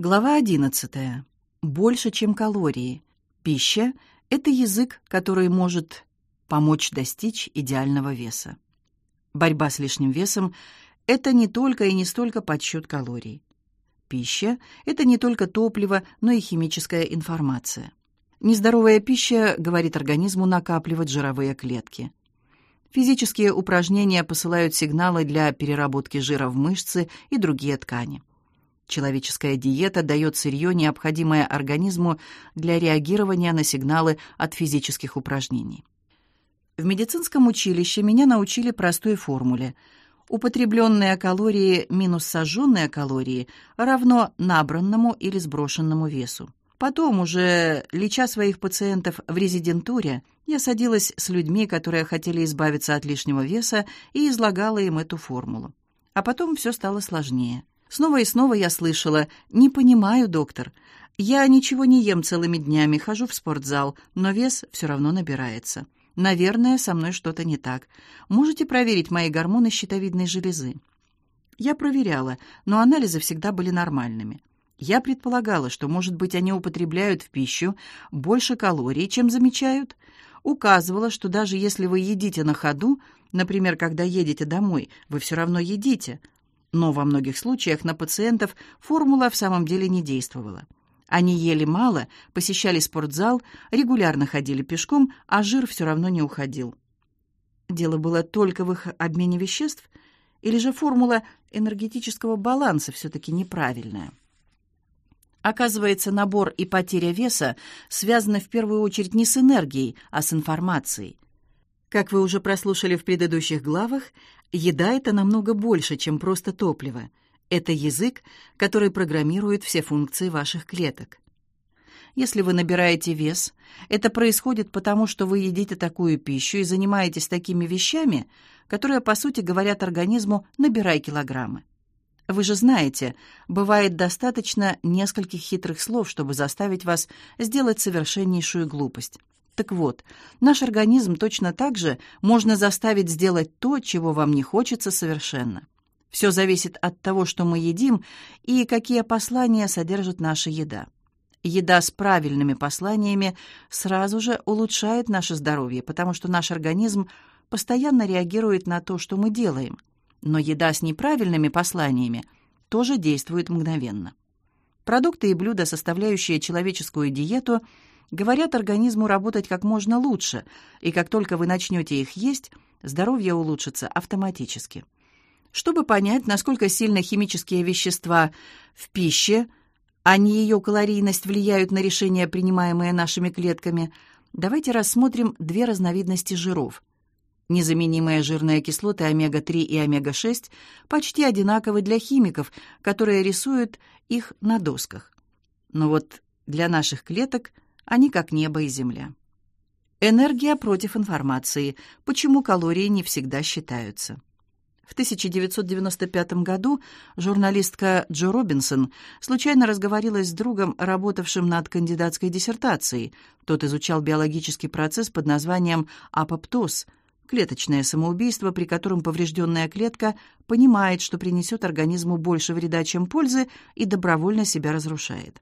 Глава 11. Больше, чем калории. Пища – это язык, который может помочь достичь идеального веса. Борьба с лишним весом – это не только и не столько подсчет калорий. Пища – это не только топливо, но и химическая информация. Нездоровая пища говорит организму накапливать жировые клетки. Физические упражнения посылают сигналы для переработки жира в мышцы и другие ткани. Человеческая диета дает сырье, необходимое организму для реагирования на сигналы от физических упражнений. В медицинском училище меня научили простой формуле. Употребленные калории минус сожженные калории равно набранному или сброшенному весу. Потом, уже леча своих пациентов в резидентуре, я садилась с людьми, которые хотели избавиться от лишнего веса, и излагала им эту формулу. А потом все стало сложнее. Снова и снова я слышала «Не понимаю, доктор. Я ничего не ем целыми днями, хожу в спортзал, но вес все равно набирается. Наверное, со мной что-то не так. Можете проверить мои гормоны щитовидной железы?» Я проверяла, но анализы всегда были нормальными. Я предполагала, что, может быть, они употребляют в пищу больше калорий, чем замечают. Указывала, что даже если вы едите на ходу, например, когда едете домой, вы все равно едите, но во многих случаях на пациентов формула в самом деле не действовала. Они ели мало, посещали спортзал, регулярно ходили пешком, а жир все равно не уходил. Дело было только в их обмене веществ, или же формула энергетического баланса все-таки неправильная? Оказывается, набор и потеря веса связаны в первую очередь не с энергией, а с информацией. Как вы уже прослушали в предыдущих главах, еда — это намного больше, чем просто топливо. Это язык, который программирует все функции ваших клеток. Если вы набираете вес, это происходит потому, что вы едите такую пищу и занимаетесь такими вещами, которые, по сути, говорят организму «набирай килограммы». Вы же знаете, бывает достаточно нескольких хитрых слов, чтобы заставить вас сделать совершеннейшую глупость. Так вот, наш организм точно так же можно заставить сделать то, чего вам не хочется совершенно. Все зависит от того, что мы едим и какие послания содержит наша еда. Еда с правильными посланиями сразу же улучшает наше здоровье, потому что наш организм постоянно реагирует на то, что мы делаем. Но еда с неправильными посланиями тоже действует мгновенно. Продукты и блюда, составляющие человеческую диету – говорят организму работать как можно лучше, и как только вы начнете их есть, здоровье улучшится автоматически. Чтобы понять, насколько сильно химические вещества в пище, а не ее калорийность влияют на решения, принимаемые нашими клетками, давайте рассмотрим две разновидности жиров. Незаменимые жирные кислоты омега-3 и омега-6 почти одинаковы для химиков, которые рисуют их на досках. Но вот для наших клеток – они как небо и земля. Энергия против информации. Почему калории не всегда считаются? В 1995 году журналистка Джо Робинсон случайно разговорилась с другом, работавшим над кандидатской диссертацией. Тот изучал биологический процесс под названием апоптоз – клеточное самоубийство, при котором поврежденная клетка понимает, что принесет организму больше вреда, чем пользы, и добровольно себя разрушает.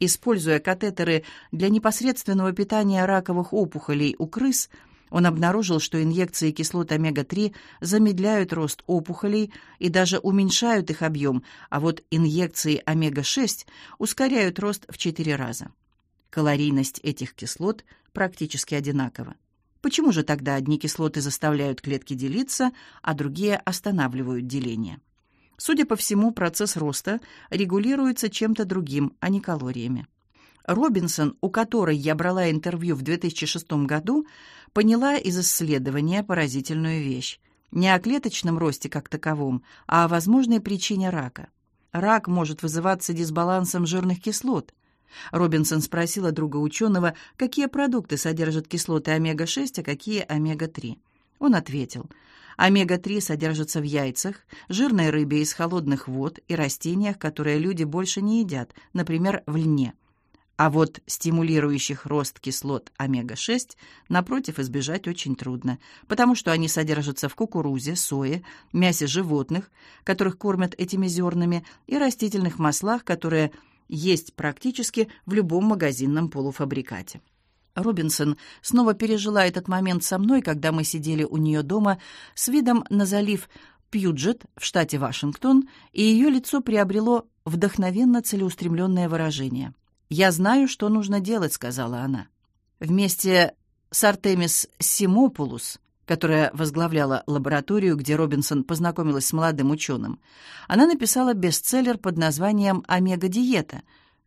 Используя катетеры для непосредственного питания раковых опухолей у крыс, он обнаружил, что инъекции кислот омега-3 замедляют рост опухолей и даже уменьшают их объем, а вот инъекции омега-6 ускоряют рост в 4 раза. Калорийность этих кислот практически одинакова. Почему же тогда одни кислоты заставляют клетки делиться, а другие останавливают деление? Судя по всему, процесс роста регулируется чем-то другим, а не калориями. Робинсон, у которой я брала интервью в 2006 году, поняла из исследования поразительную вещь. Не о клеточном росте как таковом, а о возможной причине рака. Рак может вызываться дисбалансом жирных кислот. Робинсон спросила друга ученого, какие продукты содержат кислоты омега-6, а какие омега-3. Он ответил – Омега-3 содержится в яйцах, жирной рыбе из холодных вод и растениях, которые люди больше не едят, например, в льне. А вот стимулирующих рост кислот омега-6, напротив, избежать очень трудно, потому что они содержатся в кукурузе, сое, мясе животных, которых кормят этими зернами, и растительных маслах, которые есть практически в любом магазинном полуфабрикате. Робинсон снова пережила этот момент со мной, когда мы сидели у нее дома с видом на залив Пьюджет в штате Вашингтон, и ее лицо приобрело вдохновенно целеустремленное выражение. «Я знаю, что нужно делать», — сказала она. Вместе с Артемис Симопулус, которая возглавляла лабораторию, где Робинсон познакомилась с молодым ученым, она написала бестселлер под названием «Омега-диета»,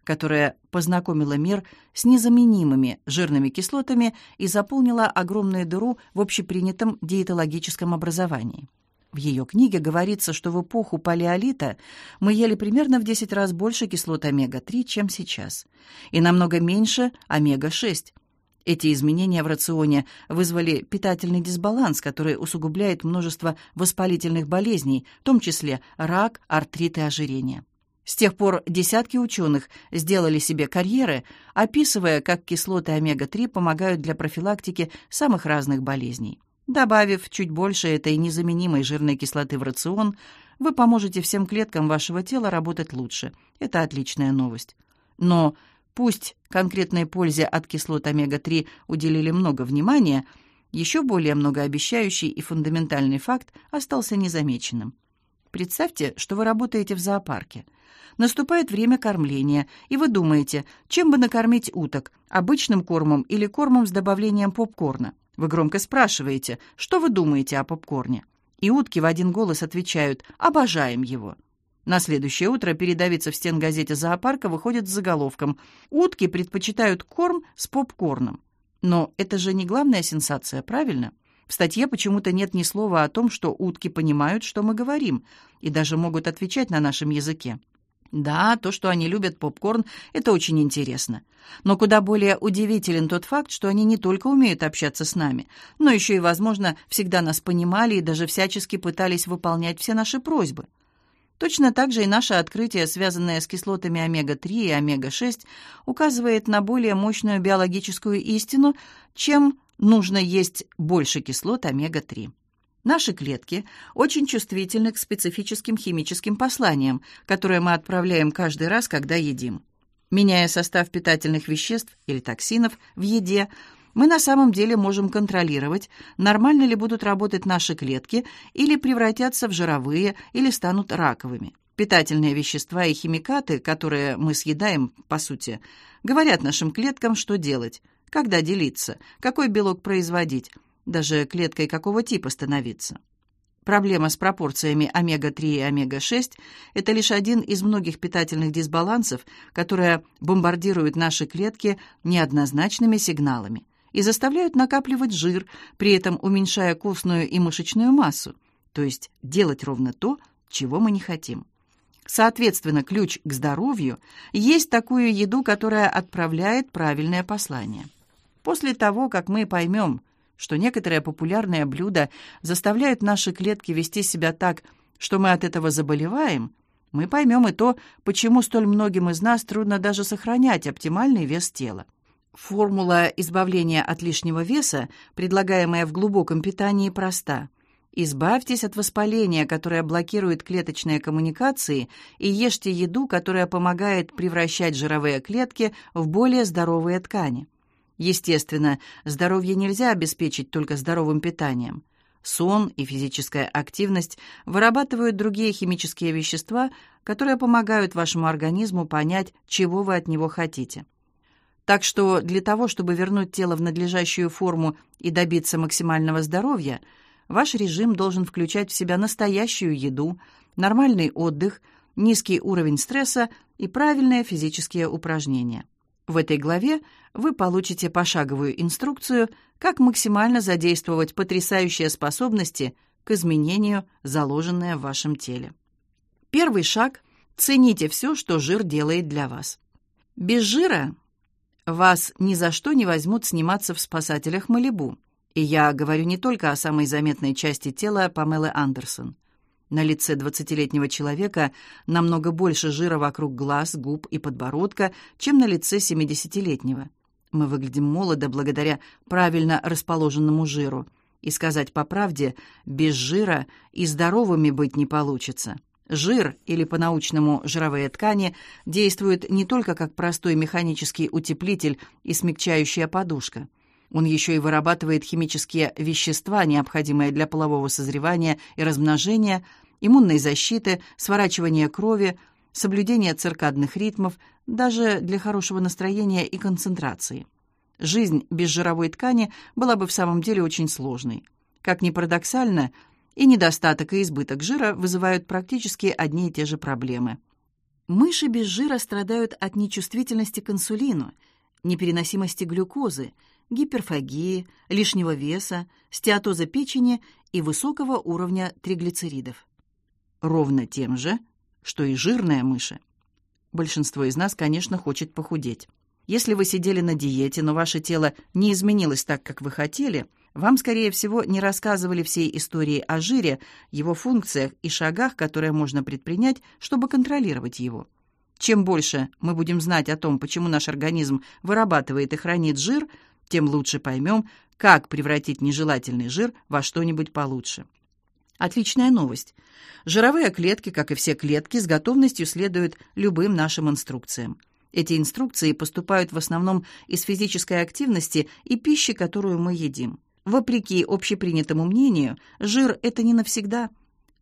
которая познакомила мир с незаменимыми жирными кислотами и заполнила огромную дыру в общепринятом диетологическом образовании. В ее книге говорится, что в эпоху палеолита мы ели примерно в 10 раз больше кислот омега-3, чем сейчас, и намного меньше омега-6. Эти изменения в рационе вызвали питательный дисбаланс, который усугубляет множество воспалительных болезней, в том числе рак, артрит и ожирение. С тех пор десятки ученых сделали себе карьеры, описывая, как кислоты омега-3 помогают для профилактики самых разных болезней. Добавив чуть больше этой незаменимой жирной кислоты в рацион, вы поможете всем клеткам вашего тела работать лучше. Это отличная новость. Но пусть конкретной пользе от кислот омега-3 уделили много внимания, еще более многообещающий и фундаментальный факт остался незамеченным. Представьте, что вы работаете в зоопарке. Наступает время кормления, и вы думаете, чем бы накормить уток, обычным кормом или кормом с добавлением попкорна. Вы громко спрашиваете, что вы думаете о попкорне? И утки в один голос отвечают «Обожаем его». На следующее утро передовица в стенгазете зоопарка выходит с заголовком «Утки предпочитают корм с попкорном». Но это же не главная сенсация, правильно? В статье почему-то нет ни слова о том, что утки понимают, что мы говорим, и даже могут отвечать на нашем языке. Да, то, что они любят попкорн, это очень интересно. Но куда более удивителен тот факт, что они не только умеют общаться с нами, но еще и, возможно, всегда нас понимали и даже всячески пытались выполнять все наши просьбы. Точно так же и наше открытие, связанное с кислотами омега-3 и омега-6, указывает на более мощную биологическую истину, чем нужно есть больше кислот омега-3. Наши клетки очень чувствительны к специфическим химическим посланиям, которые мы отправляем каждый раз, когда едим. Меняя состав питательных веществ или токсинов в еде, мы на самом деле можем контролировать, нормально ли будут работать наши клетки или превратятся в жировые или станут раковыми. Питательные вещества и химикаты, которые мы съедаем, по сути, говорят нашим клеткам, что делать, когда делиться, какой белок производить, даже клеткой какого типа становиться. Проблема с пропорциями омега-3 и омега-6 – это лишь один из многих питательных дисбалансов, которые бомбардируют наши клетки неоднозначными сигналами и заставляют накапливать жир, при этом уменьшая костную и мышечную массу, то есть делать ровно то, чего мы не хотим. Соответственно, ключ к здоровью – есть такую еду, которая отправляет правильное послание. После того, как мы поймем, что некоторые популярные блюда заставляют наши клетки вести себя так, что мы от этого заболеваем, мы поймем и то, почему столь многим из нас трудно даже сохранять оптимальный вес тела. Формула избавления от лишнего веса, предлагаемая в глубоком питании, проста. Избавьтесь от воспаления, которое блокирует клеточные коммуникации, и ешьте еду, которая помогает превращать жировые клетки в более здоровые ткани. Естественно, здоровье нельзя обеспечить только здоровым питанием. Сон и физическая активность вырабатывают другие химические вещества, которые помогают вашему организму понять, чего вы от него хотите. Так что для того, чтобы вернуть тело в надлежащую форму и добиться максимального здоровья, ваш режим должен включать в себя настоящую еду, нормальный отдых, низкий уровень стресса и правильные физические упражнения. В этой главе вы получите пошаговую инструкцию, как максимально задействовать потрясающие способности к изменению, заложенные в вашем теле. Первый шаг – цените все, что жир делает для вас. Без жира вас ни за что не возьмут сниматься в спасателях Малибу. И я говорю не только о самой заметной части тела Памелы Андерсон – на лице двадцатилетнего человека намного больше жира вокруг глаз, губ и подбородка, чем на лице семидесятилетнего. Мы выглядим молодо благодаря правильно расположенному жиру. И сказать по правде, без жира и здоровыми быть не получится. Жир, или по-научному жировые ткани, действуют не только как простой механический утеплитель и смягчающая подушка. Он еще и вырабатывает химические вещества, необходимые для полового созревания и размножения, иммунной защиты, сворачивания крови, соблюдения циркадных ритмов, даже для хорошего настроения и концентрации. Жизнь без жировой ткани была бы в самом деле очень сложной. Как ни парадоксально, и недостаток и избыток жира вызывают практически одни и те же проблемы. Мыши без жира страдают от нечувствительности к инсулину, непереносимости глюкозы, гиперфагии, лишнего веса, стеатоза печени и высокого уровня триглицеридов. Ровно тем же, что и жирная мыши. Большинство из нас, конечно, хочет похудеть. Если вы сидели на диете, но ваше тело не изменилось так, как вы хотели, вам, скорее всего, не рассказывали всей истории о жире, его функциях и шагах, которые можно предпринять, чтобы контролировать его. Чем больше мы будем знать о том, почему наш организм вырабатывает и хранит жир, тем лучше поймем, как превратить нежелательный жир во что-нибудь получше. Отличная новость. Жировые клетки, как и все клетки, с готовностью следуют любым нашим инструкциям. Эти инструкции поступают в основном из физической активности и пищи, которую мы едим. Вопреки общепринятому мнению, жир – это не навсегда.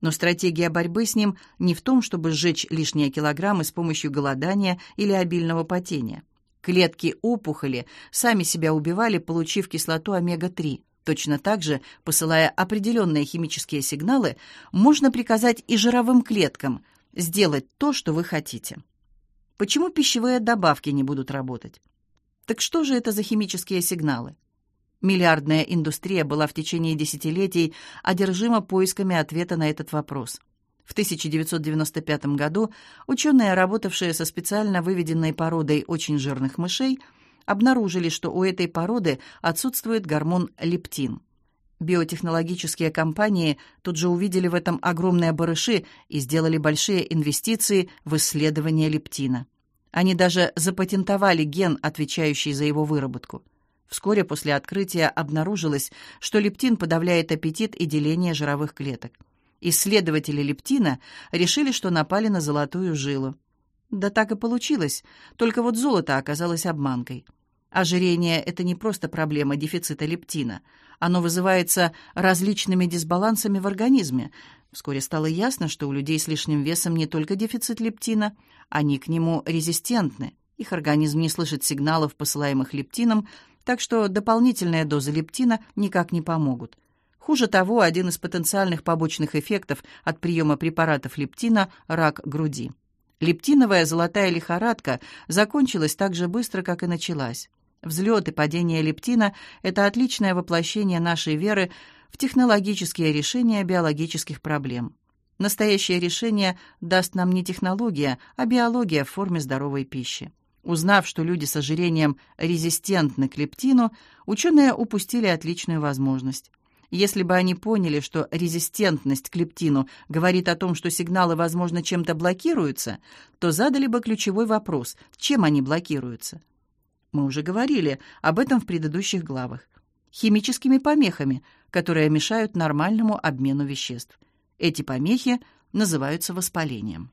Но стратегия борьбы с ним не в том, чтобы сжечь лишние килограммы с помощью голодания или обильного потения. Клетки опухоли сами себя убивали, получив кислоту омега-3. Точно так же, посылая определенные химические сигналы, можно приказать и жировым клеткам сделать то, что вы хотите. Почему пищевые добавки не будут работать? Так что же это за химические сигналы? Миллиардная индустрия была в течение десятилетий одержима поисками ответа на этот вопрос. В 1995 году ученые, работавшие со специально выведенной породой очень жирных мышей, обнаружили, что у этой породы отсутствует гормон лептин. Биотехнологические компании тут же увидели в этом огромные барыши и сделали большие инвестиции в исследование лептина. Они даже запатентовали ген, отвечающий за его выработку. Вскоре после открытия обнаружилось, что лептин подавляет аппетит и деление жировых клеток. Исследователи лептина решили, что напали на золотую жилу. Да так и получилось, только вот золото оказалось обманкой. Ожирение – это не просто проблема дефицита лептина. Оно вызывается различными дисбалансами в организме. Вскоре стало ясно, что у людей с лишним весом не только дефицит лептина, они к нему резистентны. Их организм не слышит сигналов, посылаемых лептином, так что дополнительные дозы лептина никак не помогут. Хуже того, один из потенциальных побочных эффектов от приема препаратов лептина – рак груди. Лептиновая золотая лихорадка закончилась так же быстро, как и началась. Взлет и падение лептина – это отличное воплощение нашей веры в технологические решения биологических проблем. Настоящее решение даст нам не технология, а биология в форме здоровой пищи. Узнав, что люди с ожирением резистентны к лептину, ученые упустили отличную возможность. Если бы они поняли, что резистентность к лептину говорит о том, что сигналы, возможно, чем-то блокируются, то задали бы ключевой вопрос – чем они блокируются? Мы уже говорили об этом в предыдущих главах. Химическими помехами, которые мешают нормальному обмену веществ. Эти помехи называются воспалением.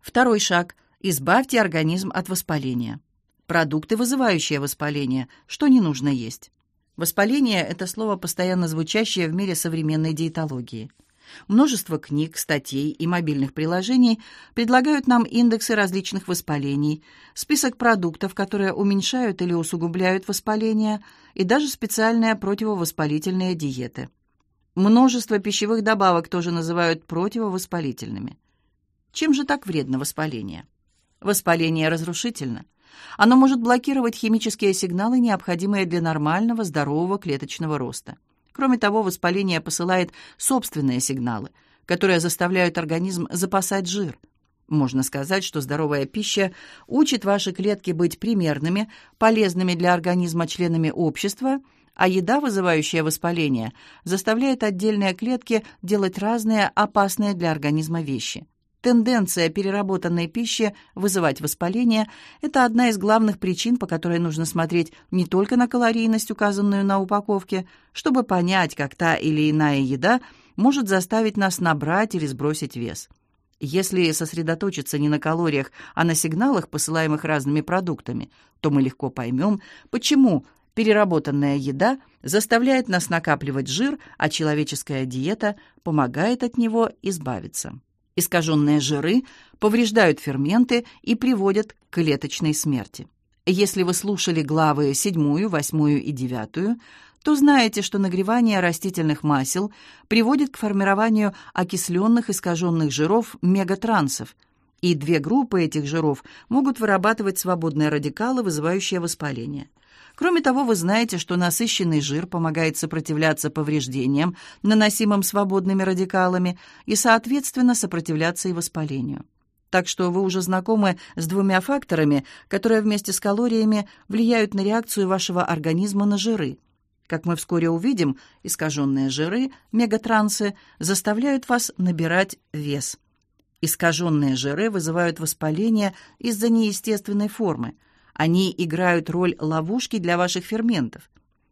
Второй шаг Избавьте организм от воспаления. Продукты, вызывающие воспаление, что не нужно есть. Воспаление – это слово, постоянно звучащее в мире современной диетологии. Множество книг, статей и мобильных приложений предлагают нам индексы различных воспалений, список продуктов, которые уменьшают или усугубляют воспаление, и даже специальные противовоспалительные диеты. Множество пищевых добавок тоже называют противовоспалительными. Чем же так вредно воспаление? Воспаление разрушительно. Оно может блокировать химические сигналы, необходимые для нормального здорового клеточного роста. Кроме того, воспаление посылает собственные сигналы, которые заставляют организм запасать жир. Можно сказать, что здоровая пища учит ваши клетки быть примерными, полезными для организма членами общества, а еда, вызывающая воспаление, заставляет отдельные клетки делать разные опасные для организма вещи – Тенденция переработанной пищи вызывать воспаление – это одна из главных причин, по которой нужно смотреть не только на калорийность, указанную на упаковке, чтобы понять, как та или иная еда может заставить нас набрать или сбросить вес. Если сосредоточиться не на калориях, а на сигналах, посылаемых разными продуктами, то мы легко поймем, почему переработанная еда заставляет нас накапливать жир, а человеческая диета помогает от него избавиться. Искаженные жиры повреждают ферменты и приводят к клеточной смерти. Если вы слушали главы 7, 8 и 9, то знаете, что нагревание растительных масел приводит к формированию окисленных искаженных жиров мегатрансов, и две группы этих жиров могут вырабатывать свободные радикалы, вызывающие воспаление. Кроме того, вы знаете, что насыщенный жир помогает сопротивляться повреждениям, наносимым свободными радикалами, и, соответственно, сопротивляться и воспалению. Так что вы уже знакомы с двумя факторами, которые вместе с калориями влияют на реакцию вашего организма на жиры. Как мы вскоре увидим, искаженные жиры, мегатрансы, заставляют вас набирать вес. Искаженные жиры вызывают воспаление из-за неестественной формы. Они играют роль ловушки для ваших ферментов.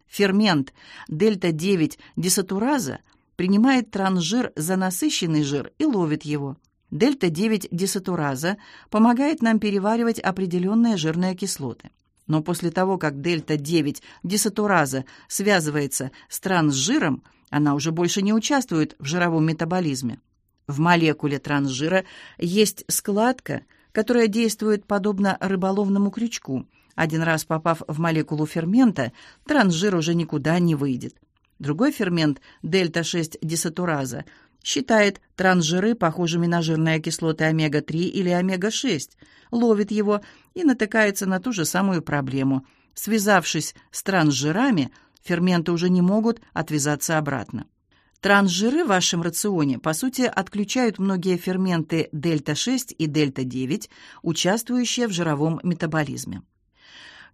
Фермент дельта-9 десатураза принимает трансжир за насыщенный жир и ловит его. Дельта-9 десатураза помогает нам переваривать определенные жирные кислоты. Но после того, как дельта-9 десатураза связывается с трансжиром, она уже больше не участвует в жировом метаболизме. В молекуле трансжира есть складка, которая действует подобно рыболовному крючку. Один раз попав в молекулу фермента, трансжир уже никуда не выйдет. Другой фермент, дельта-6 десатураза, считает трансжиры похожими на жирные кислоты омега-3 или омега-6, ловит его и натыкается на ту же самую проблему. Связавшись с трансжирами, ферменты уже не могут отвязаться обратно. Трансжиры в вашем рационе, по сути, отключают многие ферменты дельта-6 и дельта-9, участвующие в жировом метаболизме.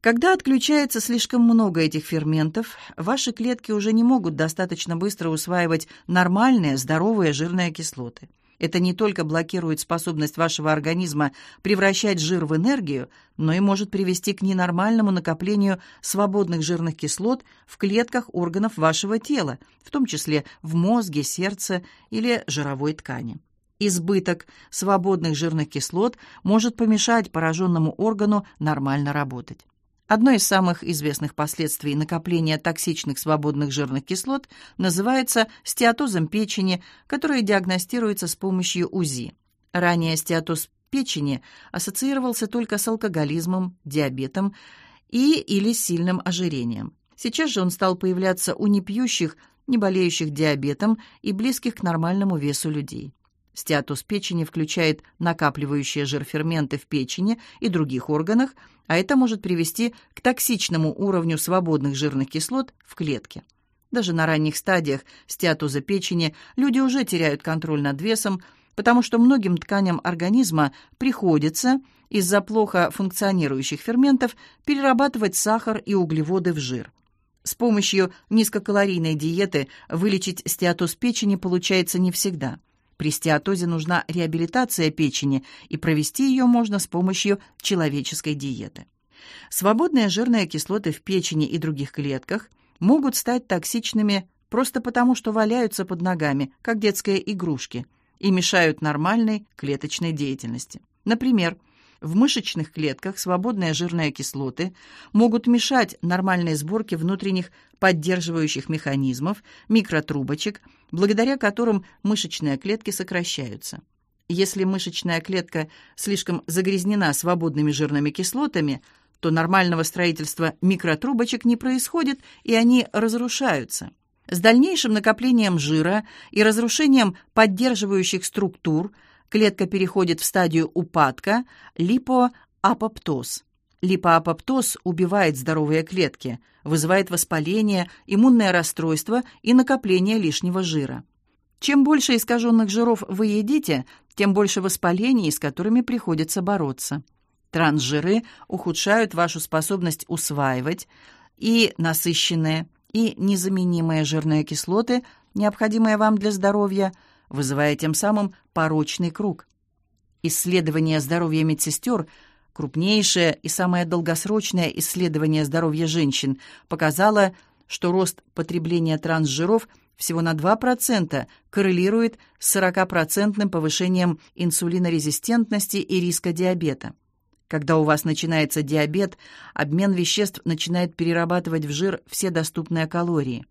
Когда отключается слишком много этих ферментов, ваши клетки уже не могут достаточно быстро усваивать нормальные, здоровые жирные кислоты. Это не только блокирует способность вашего организма превращать жир в энергию, но и может привести к ненормальному накоплению свободных жирных кислот в клетках органов вашего тела, в том числе в мозге, сердце или жировой ткани. Избыток свободных жирных кислот может помешать пораженному органу нормально работать. Одно из самых известных последствий накопления токсичных свободных жирных кислот называется стеатозом печени, который диагностируется с помощью УЗИ. Ранее стеатоз печени ассоциировался только с алкоголизмом, диабетом и или сильным ожирением. Сейчас же он стал появляться у непьющих, не болеющих диабетом и близких к нормальному весу людей. Стеатоз печени включает накапливающие жирферменты в печени и других органах, а это может привести к токсичному уровню свободных жирных кислот в клетке. Даже на ранних стадиях стеатоза печени люди уже теряют контроль над весом, потому что многим тканям организма приходится из-за плохо функционирующих ферментов перерабатывать сахар и углеводы в жир. С помощью низкокалорийной диеты вылечить стеатоз печени получается не всегда. При стеатозе нужна реабилитация печени, и провести ее можно с помощью человеческой диеты. Свободные жирные кислоты в печени и других клетках могут стать токсичными просто потому, что валяются под ногами, как детские игрушки, и мешают нормальной клеточной деятельности. Например, в мышечных клетках свободные жирные кислоты могут мешать нормальной сборке внутренних поддерживающих механизмов, микротрубочек, благодаря которым мышечные клетки сокращаются. Если мышечная клетка слишком загрязнена свободными жирными кислотами, то нормального строительства микротрубочек не происходит, и они разрушаются. С дальнейшим накоплением жира и разрушением поддерживающих структур – клетка переходит в стадию упадка липоапоптоз. Липоапоптоз убивает здоровые клетки, вызывает воспаление, иммунное расстройство и накопление лишнего жира. Чем больше искаженных жиров вы едите, тем больше воспалений, с которыми приходится бороться. Трансжиры ухудшают вашу способность усваивать и насыщенные, и незаменимые жирные кислоты, необходимые вам для здоровья – вызывая тем самым порочный круг. Исследование здоровья медсестер, крупнейшее и самое долгосрочное исследование здоровья женщин, показало, что рост потребления трансжиров всего на 2% коррелирует с 40% повышением инсулинорезистентности и риска диабета. Когда у вас начинается диабет, обмен веществ начинает перерабатывать в жир все доступные калории.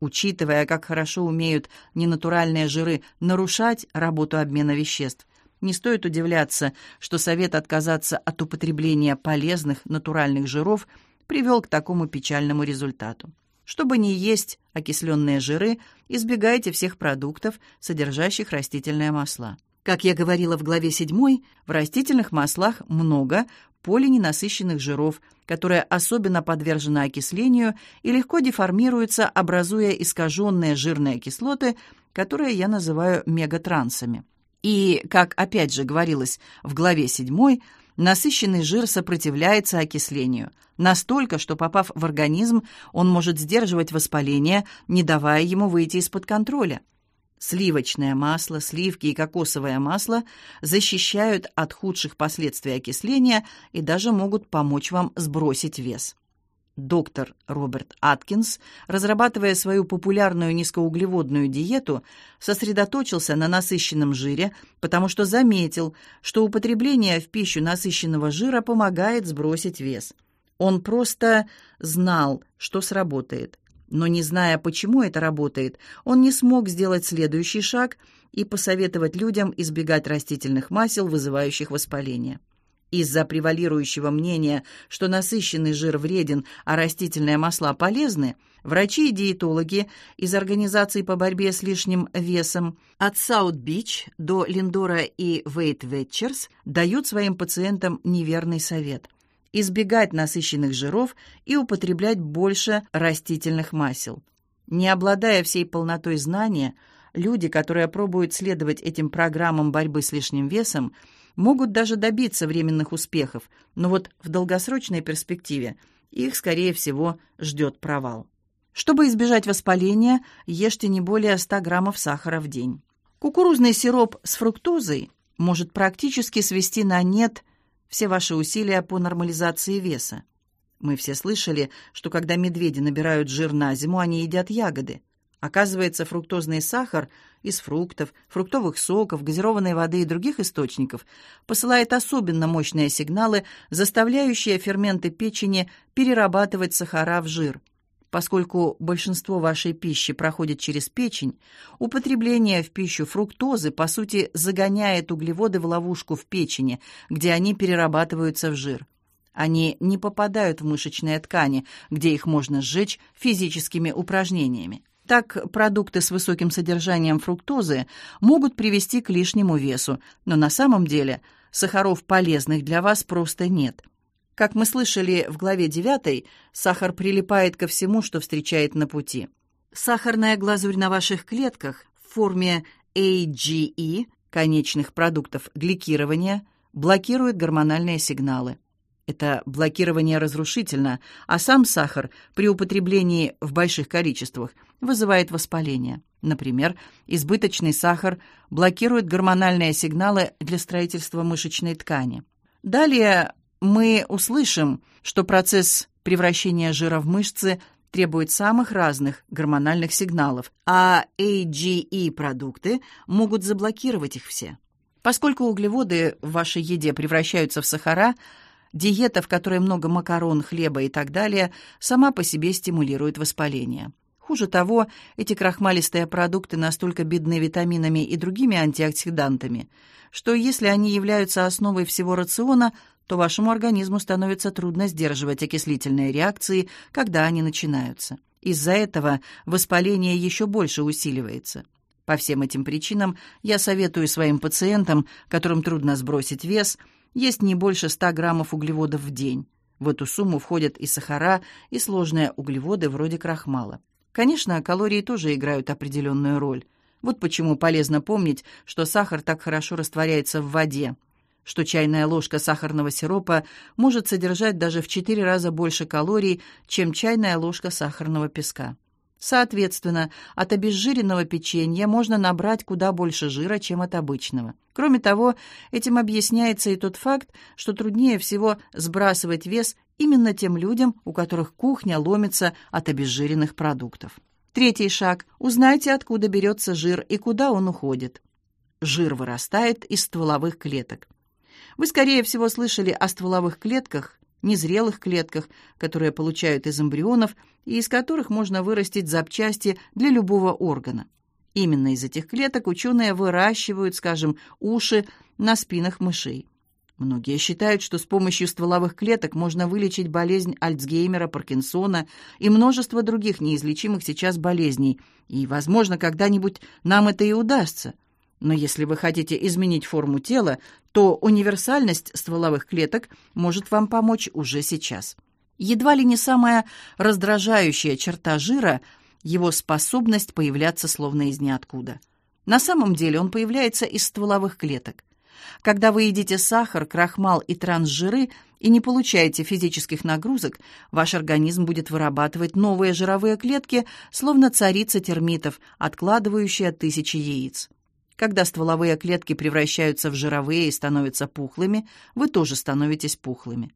Учитывая, как хорошо умеют ненатуральные жиры нарушать работу обмена веществ, не стоит удивляться, что совет отказаться от употребления полезных натуральных жиров привел к такому печальному результату. Чтобы не есть окисленные жиры, избегайте всех продуктов, содержащих растительные масла. Как я говорила в главе 7, в растительных маслах много полиненасыщенных жиров, которые особенно подвержены окислению и легко деформируются, образуя искаженные жирные кислоты, которые я называю мегатрансами. И, как опять же говорилось в главе 7, насыщенный жир сопротивляется окислению, настолько, что, попав в организм, он может сдерживать воспаление, не давая ему выйти из-под контроля. Сливочное масло, сливки и кокосовое масло защищают от худших последствий окисления и даже могут помочь вам сбросить вес. Доктор Роберт Аткинс, разрабатывая свою популярную низкоуглеводную диету, сосредоточился на насыщенном жире, потому что заметил, что употребление в пищу насыщенного жира помогает сбросить вес. Он просто знал, что сработает. Но не зная, почему это работает, он не смог сделать следующий шаг и посоветовать людям избегать растительных масел, вызывающих воспаление. Из-за превалирующего мнения, что насыщенный жир вреден, а растительные масла полезны, врачи и диетологи из организаций по борьбе с лишним весом от Саут-Бич до Линдора и Weight Watchers дают своим пациентам неверный совет – избегать насыщенных жиров и употреблять больше растительных масел. Не обладая всей полнотой знания, люди, которые пробуют следовать этим программам борьбы с лишним весом, могут даже добиться временных успехов, но вот в долгосрочной перспективе их, скорее всего, ждет провал. Чтобы избежать воспаления, ешьте не более 100 граммов сахара в день. Кукурузный сироп с фруктозой может практически свести на нет все ваши усилия по нормализации веса. Мы все слышали, что когда медведи набирают жир на зиму, они едят ягоды. Оказывается, фруктозный сахар из фруктов, фруктовых соков, газированной воды и других источников посылает особенно мощные сигналы, заставляющие ферменты печени перерабатывать сахара в жир – Поскольку большинство вашей пищи проходит через печень, употребление в пищу фруктозы, по сути, загоняет углеводы в ловушку в печени, где они перерабатываются в жир. Они не попадают в мышечные ткани, где их можно сжечь физическими упражнениями. Так, продукты с высоким содержанием фруктозы могут привести к лишнему весу, но на самом деле сахаров полезных для вас просто нет – как мы слышали в главе 9, сахар прилипает ко всему, что встречает на пути. Сахарная глазурь на ваших клетках в форме AGE, конечных продуктов гликирования, блокирует гормональные сигналы. Это блокирование разрушительно, а сам сахар при употреблении в больших количествах вызывает воспаление. Например, избыточный сахар блокирует гормональные сигналы для строительства мышечной ткани. Далее мы услышим, что процесс превращения жира в мышцы требует самых разных гормональных сигналов, а AGE-продукты могут заблокировать их все. Поскольку углеводы в вашей еде превращаются в сахара, диета, в которой много макарон, хлеба и так далее, сама по себе стимулирует воспаление. Хуже того, эти крахмалистые продукты настолько бедны витаминами и другими антиоксидантами, что если они являются основой всего рациона, то вашему организму становится трудно сдерживать окислительные реакции, когда они начинаются. Из-за этого воспаление еще больше усиливается. По всем этим причинам я советую своим пациентам, которым трудно сбросить вес, есть не больше 100 граммов углеводов в день. В эту сумму входят и сахара, и сложные углеводы вроде крахмала. Конечно, калории тоже играют определенную роль. Вот почему полезно помнить, что сахар так хорошо растворяется в воде что чайная ложка сахарного сиропа может содержать даже в 4 раза больше калорий, чем чайная ложка сахарного песка. Соответственно, от обезжиренного печенья можно набрать куда больше жира, чем от обычного. Кроме того, этим объясняется и тот факт, что труднее всего сбрасывать вес именно тем людям, у которых кухня ломится от обезжиренных продуктов. Третий шаг – узнайте, откуда берется жир и куда он уходит. Жир вырастает из стволовых клеток. Вы, скорее всего, слышали о стволовых клетках, незрелых клетках, которые получают из эмбрионов и из которых можно вырастить запчасти для любого органа. Именно из этих клеток ученые выращивают, скажем, уши на спинах мышей. Многие считают, что с помощью стволовых клеток можно вылечить болезнь Альцгеймера, Паркинсона и множество других неизлечимых сейчас болезней, и, возможно, когда-нибудь нам это и удастся. Но если вы хотите изменить форму тела, то универсальность стволовых клеток может вам помочь уже сейчас. Едва ли не самая раздражающая черта жира – его способность появляться словно из ниоткуда. На самом деле он появляется из стволовых клеток. Когда вы едите сахар, крахмал и трансжиры и не получаете физических нагрузок, ваш организм будет вырабатывать новые жировые клетки, словно царица термитов, откладывающая тысячи яиц. Когда стволовые клетки превращаются в жировые и становятся пухлыми, вы тоже становитесь пухлыми.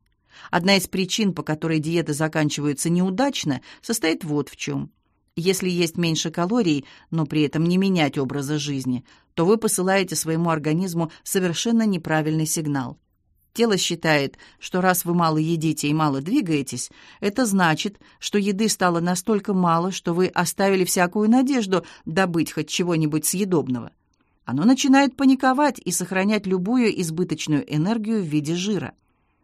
Одна из причин, по которой диеты заканчиваются неудачно, состоит вот в чем. Если есть меньше калорий, но при этом не менять образа жизни, то вы посылаете своему организму совершенно неправильный сигнал. Тело считает, что раз вы мало едите и мало двигаетесь, это значит, что еды стало настолько мало, что вы оставили всякую надежду добыть хоть чего-нибудь съедобного. Оно начинает паниковать и сохранять любую избыточную энергию в виде жира.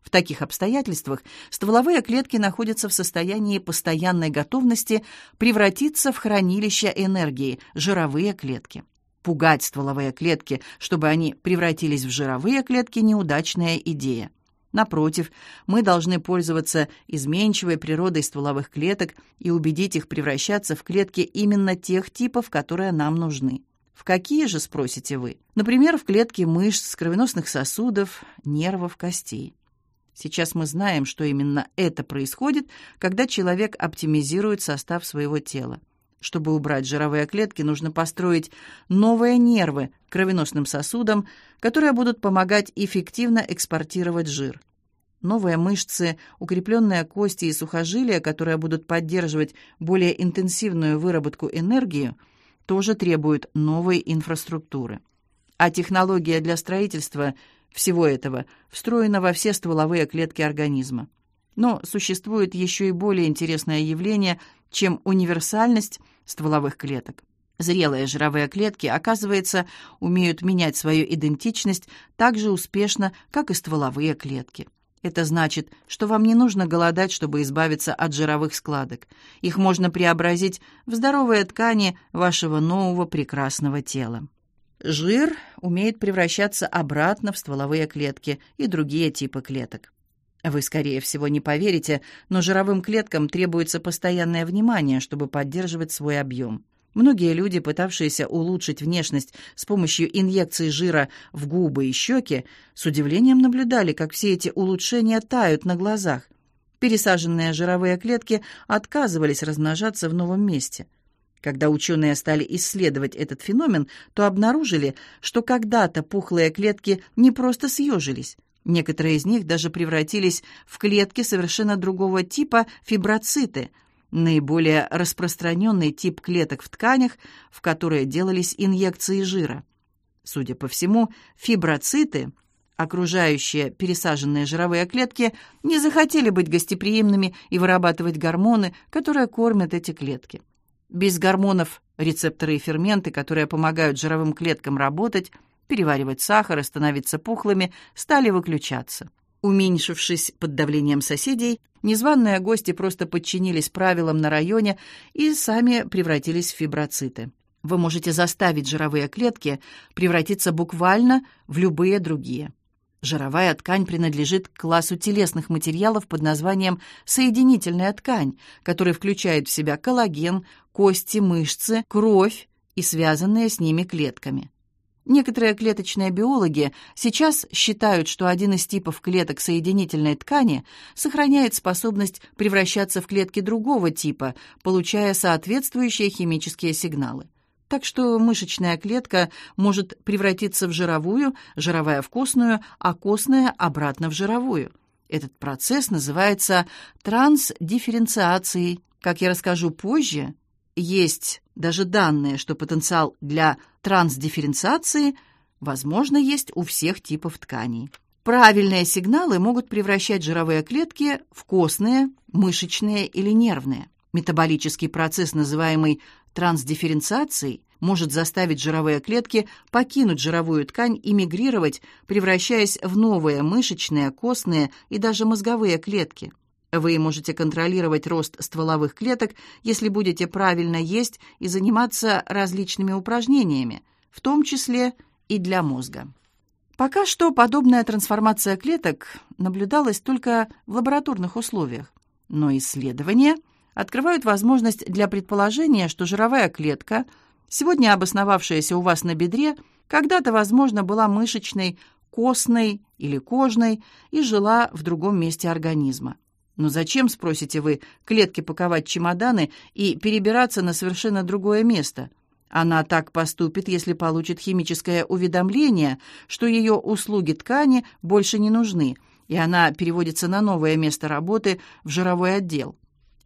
В таких обстоятельствах стволовые клетки находятся в состоянии постоянной готовности превратиться в хранилище энергии, жировые клетки. Пугать стволовые клетки, чтобы они превратились в жировые клетки – неудачная идея. Напротив, мы должны пользоваться изменчивой природой стволовых клеток и убедить их превращаться в клетки именно тех типов, которые нам нужны. В какие же, спросите вы? Например, в клетки мышц, кровеносных сосудов, нервов, костей. Сейчас мы знаем, что именно это происходит, когда человек оптимизирует состав своего тела. Чтобы убрать жировые клетки, нужно построить новые нервы кровеносным сосудам, которые будут помогать эффективно экспортировать жир. Новые мышцы, укрепленные кости и сухожилия, которые будут поддерживать более интенсивную выработку энергии, тоже требуют новой инфраструктуры. А технология для строительства – всего этого встроено во все стволовые клетки организма. Но существует еще и более интересное явление, чем универсальность стволовых клеток. Зрелые жировые клетки, оказывается, умеют менять свою идентичность так же успешно, как и стволовые клетки. Это значит, что вам не нужно голодать, чтобы избавиться от жировых складок. Их можно преобразить в здоровые ткани вашего нового прекрасного тела. Жир умеет превращаться обратно в стволовые клетки и другие типы клеток. Вы, скорее всего, не поверите, но жировым клеткам требуется постоянное внимание, чтобы поддерживать свой объем. Многие люди, пытавшиеся улучшить внешность с помощью инъекций жира в губы и щеки, с удивлением наблюдали, как все эти улучшения тают на глазах. Пересаженные жировые клетки отказывались размножаться в новом месте. Когда ученые стали исследовать этот феномен, то обнаружили, что когда-то пухлые клетки не просто съежились. Некоторые из них даже превратились в клетки совершенно другого типа фиброциты, наиболее распространенный тип клеток в тканях, в которые делались инъекции жира. Судя по всему, фиброциты, окружающие пересаженные жировые клетки, не захотели быть гостеприимными и вырабатывать гормоны, которые кормят эти клетки. Без гормонов рецепторы и ферменты, которые помогают жировым клеткам работать, переваривать сахар и становиться пухлыми, стали выключаться. Уменьшившись под давлением соседей, незваные гости просто подчинились правилам на районе и сами превратились в фиброциты. Вы можете заставить жировые клетки превратиться буквально в любые другие. Жировая ткань принадлежит к классу телесных материалов под названием соединительная ткань, который включает в себя коллаген, кости, мышцы, кровь и связанные с ними клетками. Некоторые клеточные биологи сейчас считают, что один из типов клеток соединительной ткани сохраняет способность превращаться в клетки другого типа, получая соответствующие химические сигналы. Так что мышечная клетка может превратиться в жировую, жировая в костную, а костная обратно в жировую. Этот процесс называется трансдифференциацией. Как я расскажу позже, есть даже данные, что потенциал для трансдифференциации, возможно, есть у всех типов тканей. Правильные сигналы могут превращать жировые клетки в костные, мышечные или нервные. Метаболический процесс, называемый трансдифференциацией, может заставить жировые клетки покинуть жировую ткань и мигрировать, превращаясь в новые мышечные, костные и даже мозговые клетки. Вы можете контролировать рост стволовых клеток, если будете правильно есть и заниматься различными упражнениями, в том числе и для мозга. Пока что подобная трансформация клеток наблюдалась только в лабораторных условиях, но исследования открывают возможность для предположения, что жировая клетка – Сегодня обосновавшаяся у вас на бедре когда-то, возможно, была мышечной, костной или кожной и жила в другом месте организма. Но зачем, спросите вы, клетке паковать чемоданы и перебираться на совершенно другое место? Она так поступит, если получит химическое уведомление, что ее услуги ткани больше не нужны, и она переводится на новое место работы в жировой отдел.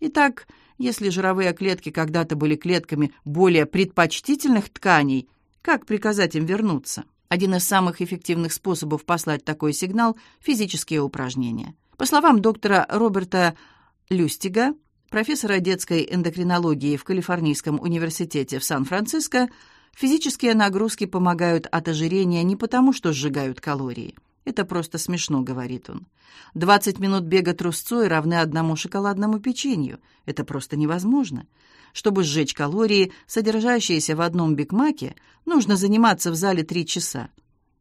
Итак, если жировые клетки когда-то были клетками более предпочтительных тканей, как приказать им вернуться? Один из самых эффективных способов послать такой сигнал – физические упражнения. По словам доктора Роберта Люстига, профессора детской эндокринологии в Калифорнийском университете в Сан-Франциско, физические нагрузки помогают от ожирения не потому, что сжигают калории – «Это просто смешно», — говорит он. «Двадцать минут бега трусцой равны одному шоколадному печенью. Это просто невозможно. Чтобы сжечь калории, содержащиеся в одном бигмаке, нужно заниматься в зале три часа.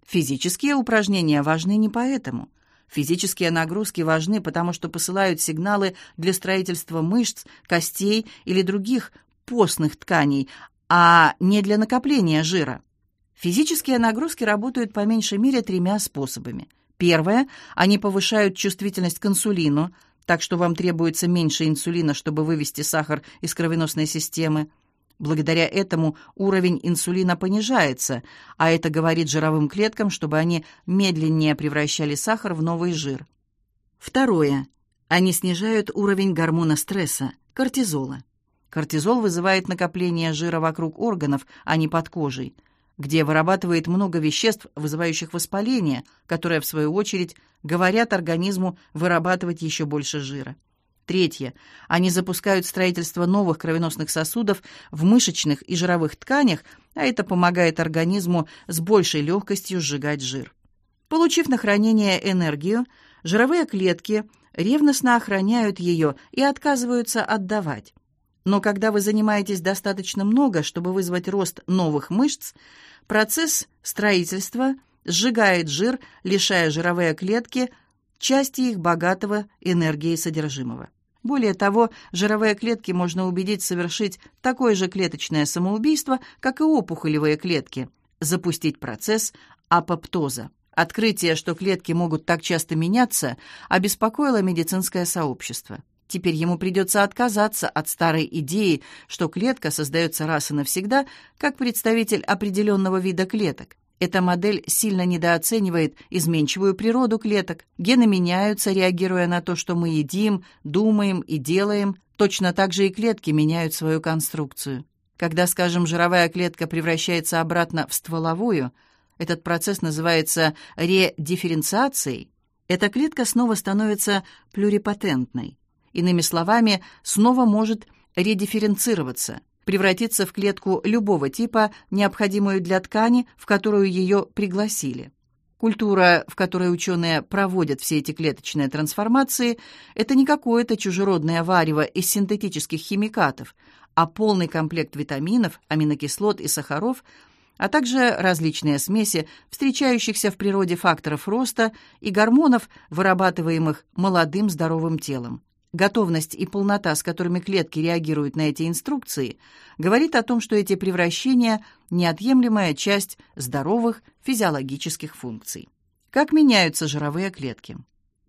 Физические упражнения важны не поэтому. Физические нагрузки важны, потому что посылают сигналы для строительства мышц, костей или других постных тканей, а не для накопления жира. Физические нагрузки работают по меньшей мере тремя способами. Первое – они повышают чувствительность к инсулину, так что вам требуется меньше инсулина, чтобы вывести сахар из кровеносной системы. Благодаря этому уровень инсулина понижается, а это говорит жировым клеткам, чтобы они медленнее превращали сахар в новый жир. Второе. Они снижают уровень гормона стресса – кортизола. Кортизол вызывает накопление жира вокруг органов, а не под кожей – где вырабатывает много веществ, вызывающих воспаление, которые, в свою очередь, говорят организму вырабатывать еще больше жира. Третье. Они запускают строительство новых кровеносных сосудов в мышечных и жировых тканях, а это помогает организму с большей легкостью сжигать жир. Получив на хранение энергию, жировые клетки ревностно охраняют ее и отказываются отдавать. Но когда вы занимаетесь достаточно много, чтобы вызвать рост новых мышц, процесс строительства сжигает жир, лишая жировые клетки части их богатого энергией содержимого. Более того, жировые клетки можно убедить совершить такое же клеточное самоубийство, как и опухолевые клетки, запустить процесс апоптоза. Открытие, что клетки могут так часто меняться, обеспокоило медицинское сообщество. Теперь ему придется отказаться от старой идеи, что клетка создается раз и навсегда, как представитель определенного вида клеток. Эта модель сильно недооценивает изменчивую природу клеток. Гены меняются, реагируя на то, что мы едим, думаем и делаем. Точно так же и клетки меняют свою конструкцию. Когда, скажем, жировая клетка превращается обратно в стволовую, этот процесс называется редифференциацией, эта клетка снова становится плюрипатентной. Иными словами, снова может редифференцироваться, превратиться в клетку любого типа, необходимую для ткани, в которую ее пригласили. Культура, в которой ученые проводят все эти клеточные трансформации, это не какое-то чужеродное варево из синтетических химикатов, а полный комплект витаминов, аминокислот и сахаров, а также различные смеси встречающихся в природе факторов роста и гормонов, вырабатываемых молодым здоровым телом. Готовность и полнота, с которыми клетки реагируют на эти инструкции, говорит о том, что эти превращения – неотъемлемая часть здоровых физиологических функций. Как меняются жировые клетки?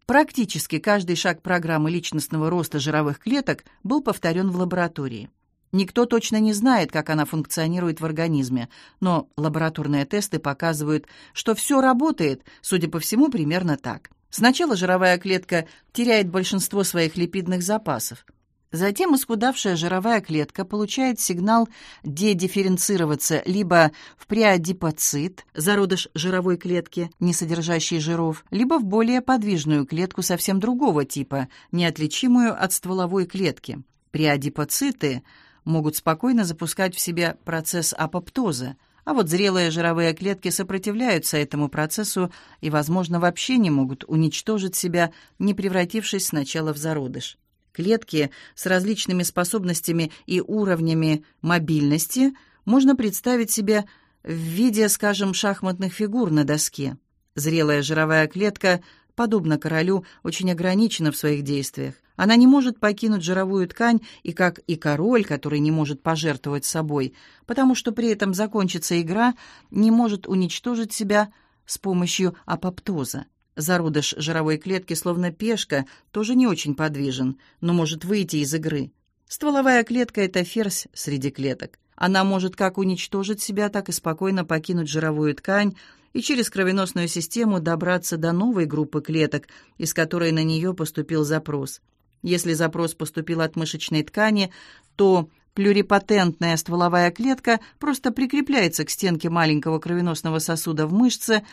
Практически каждый шаг программы личностного роста жировых клеток был повторен в лаборатории. Никто точно не знает, как она функционирует в организме, но лабораторные тесты показывают, что все работает, судя по всему, примерно так – Сначала жировая клетка теряет большинство своих липидных запасов. Затем исхудавшая жировая клетка получает сигнал дедифференцироваться либо в преадипоцит, зародыш жировой клетки, не содержащей жиров, либо в более подвижную клетку совсем другого типа, неотличимую от стволовой клетки. Преадипоциты могут спокойно запускать в себя процесс апоптоза, а вот зрелые жировые клетки сопротивляются этому процессу и, возможно, вообще не могут уничтожить себя, не превратившись сначала в зародыш. Клетки с различными способностями и уровнями мобильности можно представить себе в виде, скажем, шахматных фигур на доске. Зрелая жировая клетка, подобно королю, очень ограничена в своих действиях. Она не может покинуть жировую ткань, и как и король, который не может пожертвовать собой, потому что при этом закончится игра, не может уничтожить себя с помощью апоптоза. Зародыш жировой клетки, словно пешка, тоже не очень подвижен, но может выйти из игры. Стволовая клетка — это ферзь среди клеток. Она может как уничтожить себя, так и спокойно покинуть жировую ткань и через кровеносную систему добраться до новой группы клеток, из которой на нее поступил запрос. Если запрос поступил от мышечной ткани, то плюрипотентная стволовая клетка просто прикрепляется к стенке маленького кровеносного сосуда в мышце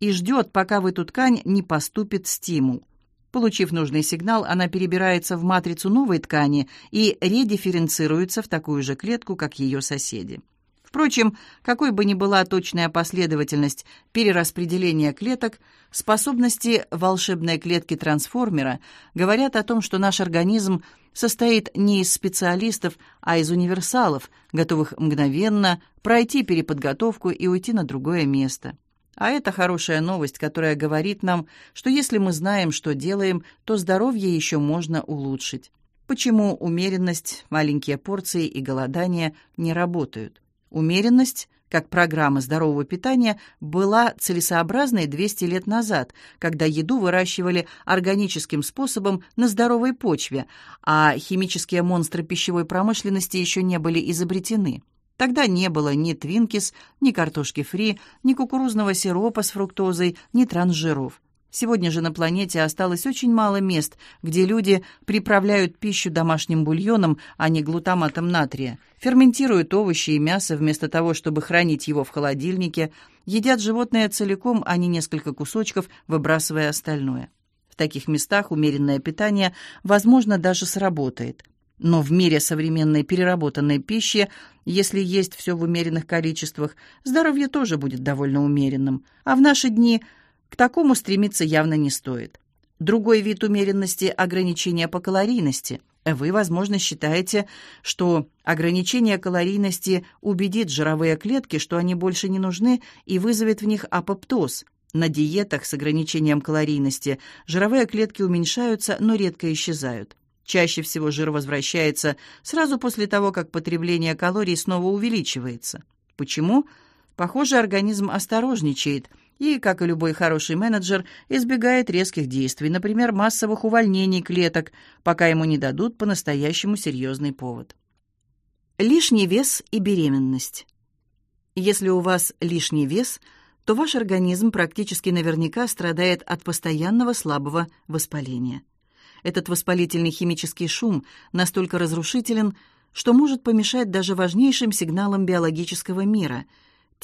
и ждет, пока в эту ткань не поступит стимул. Получив нужный сигнал, она перебирается в матрицу новой ткани и редифференцируется в такую же клетку, как ее соседи. Впрочем, какой бы ни была точная последовательность перераспределения клеток, способности волшебной клетки-трансформера говорят о том, что наш организм состоит не из специалистов, а из универсалов, готовых мгновенно пройти переподготовку и уйти на другое место. А это хорошая новость, которая говорит нам, что если мы знаем, что делаем, то здоровье еще можно улучшить. Почему умеренность, маленькие порции и голодание не работают? Умеренность, как программа здорового питания, была целесообразной 200 лет назад, когда еду выращивали органическим способом на здоровой почве, а химические монстры пищевой промышленности еще не были изобретены. Тогда не было ни твинкис, ни картошки фри, ни кукурузного сиропа с фруктозой, ни трансжиров. Сегодня же на планете осталось очень мало мест, где люди приправляют пищу домашним бульоном, а не глутаматом натрия, ферментируют овощи и мясо вместо того, чтобы хранить его в холодильнике, едят животное целиком, а не несколько кусочков, выбрасывая остальное. В таких местах умеренное питание, возможно, даже сработает. Но в мире современной переработанной пищи, если есть все в умеренных количествах, здоровье тоже будет довольно умеренным. А в наши дни к такому стремиться явно не стоит. Другой вид умеренности – ограничение по калорийности. Вы, возможно, считаете, что ограничение калорийности убедит жировые клетки, что они больше не нужны, и вызовет в них апоптоз. На диетах с ограничением калорийности жировые клетки уменьшаются, но редко исчезают. Чаще всего жир возвращается сразу после того, как потребление калорий снова увеличивается. Почему? Похоже, организм осторожничает и, как и любой хороший менеджер, избегает резких действий, например, массовых увольнений клеток, пока ему не дадут по-настоящему серьезный повод. Лишний вес и беременность. Если у вас лишний вес, то ваш организм практически наверняка страдает от постоянного слабого воспаления. Этот воспалительный химический шум настолько разрушителен, что может помешать даже важнейшим сигналам биологического мира,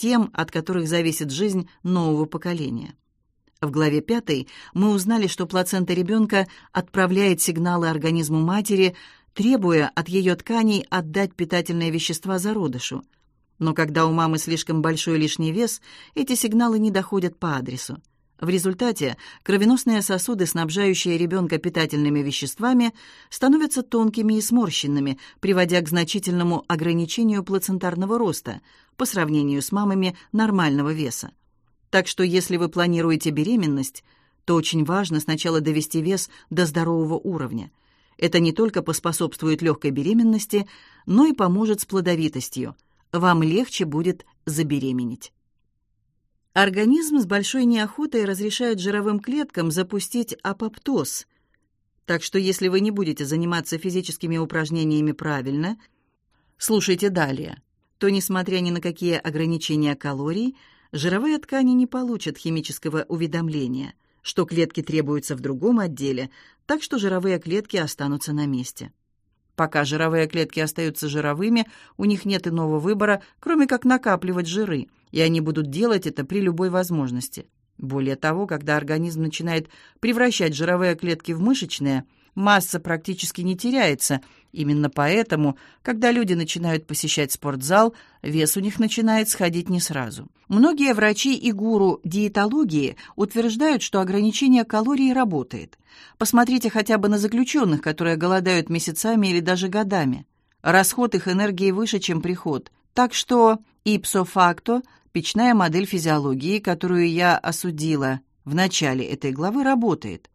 тем, от которых зависит жизнь нового поколения. В главе 5 мы узнали, что плацента ребенка отправляет сигналы организму матери, требуя от ее тканей отдать питательные вещества зародышу. Но когда у мамы слишком большой лишний вес, эти сигналы не доходят по адресу. В результате кровеносные сосуды, снабжающие ребенка питательными веществами, становятся тонкими и сморщенными, приводя к значительному ограничению плацентарного роста по сравнению с мамами нормального веса. Так что если вы планируете беременность, то очень важно сначала довести вес до здорового уровня. Это не только поспособствует легкой беременности, но и поможет с плодовитостью. Вам легче будет забеременеть. Организм с большой неохотой разрешает жировым клеткам запустить апоптоз. Так что если вы не будете заниматься физическими упражнениями правильно, слушайте далее, то, несмотря ни на какие ограничения калорий, жировые ткани не получат химического уведомления, что клетки требуются в другом отделе, так что жировые клетки останутся на месте. Пока жировые клетки остаются жировыми, у них нет иного выбора, кроме как накапливать жиры, и они будут делать это при любой возможности. Более того, когда организм начинает превращать жировые клетки в мышечные – масса практически не теряется. Именно поэтому, когда люди начинают посещать спортзал, вес у них начинает сходить не сразу. Многие врачи и гуру диетологии утверждают, что ограничение калорий работает. Посмотрите хотя бы на заключенных, которые голодают месяцами или даже годами. Расход их энергии выше, чем приход. Так что ipso facto печная модель физиологии, которую я осудила в начале этой главы, работает.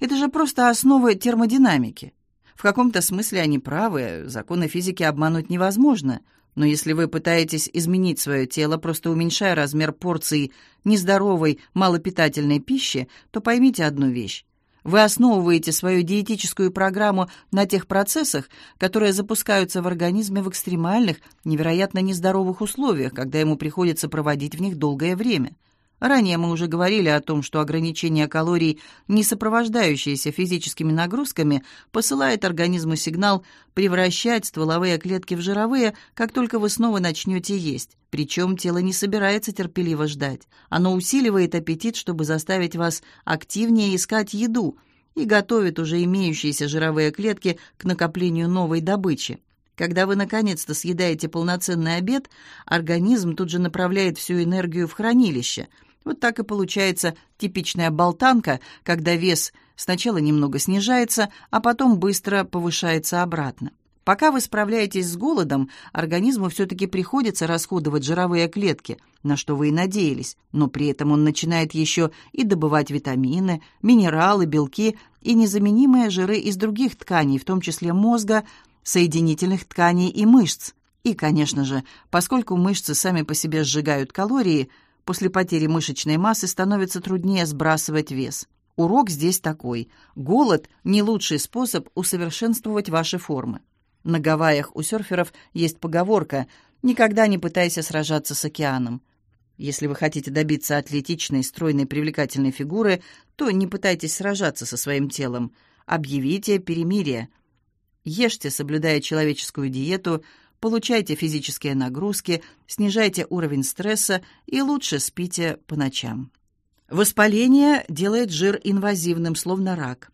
Это же просто основы термодинамики. В каком-то смысле они правы, законы физики обмануть невозможно. Но если вы пытаетесь изменить свое тело, просто уменьшая размер порций нездоровой, малопитательной пищи, то поймите одну вещь. Вы основываете свою диетическую программу на тех процессах, которые запускаются в организме в экстремальных, невероятно нездоровых условиях, когда ему приходится проводить в них долгое время. Ранее мы уже говорили о том, что ограничение калорий, не сопровождающееся физическими нагрузками, посылает организму сигнал превращать стволовые клетки в жировые, как только вы снова начнете есть. Причем тело не собирается терпеливо ждать. Оно усиливает аппетит, чтобы заставить вас активнее искать еду и готовит уже имеющиеся жировые клетки к накоплению новой добычи. Когда вы наконец-то съедаете полноценный обед, организм тут же направляет всю энергию в хранилище – вот так и получается типичная болтанка, когда вес сначала немного снижается, а потом быстро повышается обратно. Пока вы справляетесь с голодом, организму все-таки приходится расходовать жировые клетки, на что вы и надеялись, но при этом он начинает еще и добывать витамины, минералы, белки и незаменимые жиры из других тканей, в том числе мозга, соединительных тканей и мышц. И, конечно же, поскольку мышцы сами по себе сжигают калории – После потери мышечной массы становится труднее сбрасывать вес. Урок здесь такой. Голод – не лучший способ усовершенствовать ваши формы. На Гавайях у серферов есть поговорка «Никогда не пытайся сражаться с океаном». Если вы хотите добиться атлетичной, стройной, привлекательной фигуры, то не пытайтесь сражаться со своим телом. Объявите перемирие. Ешьте, соблюдая человеческую диету – получайте физические нагрузки, снижайте уровень стресса и лучше спите по ночам. Воспаление делает жир инвазивным, словно рак.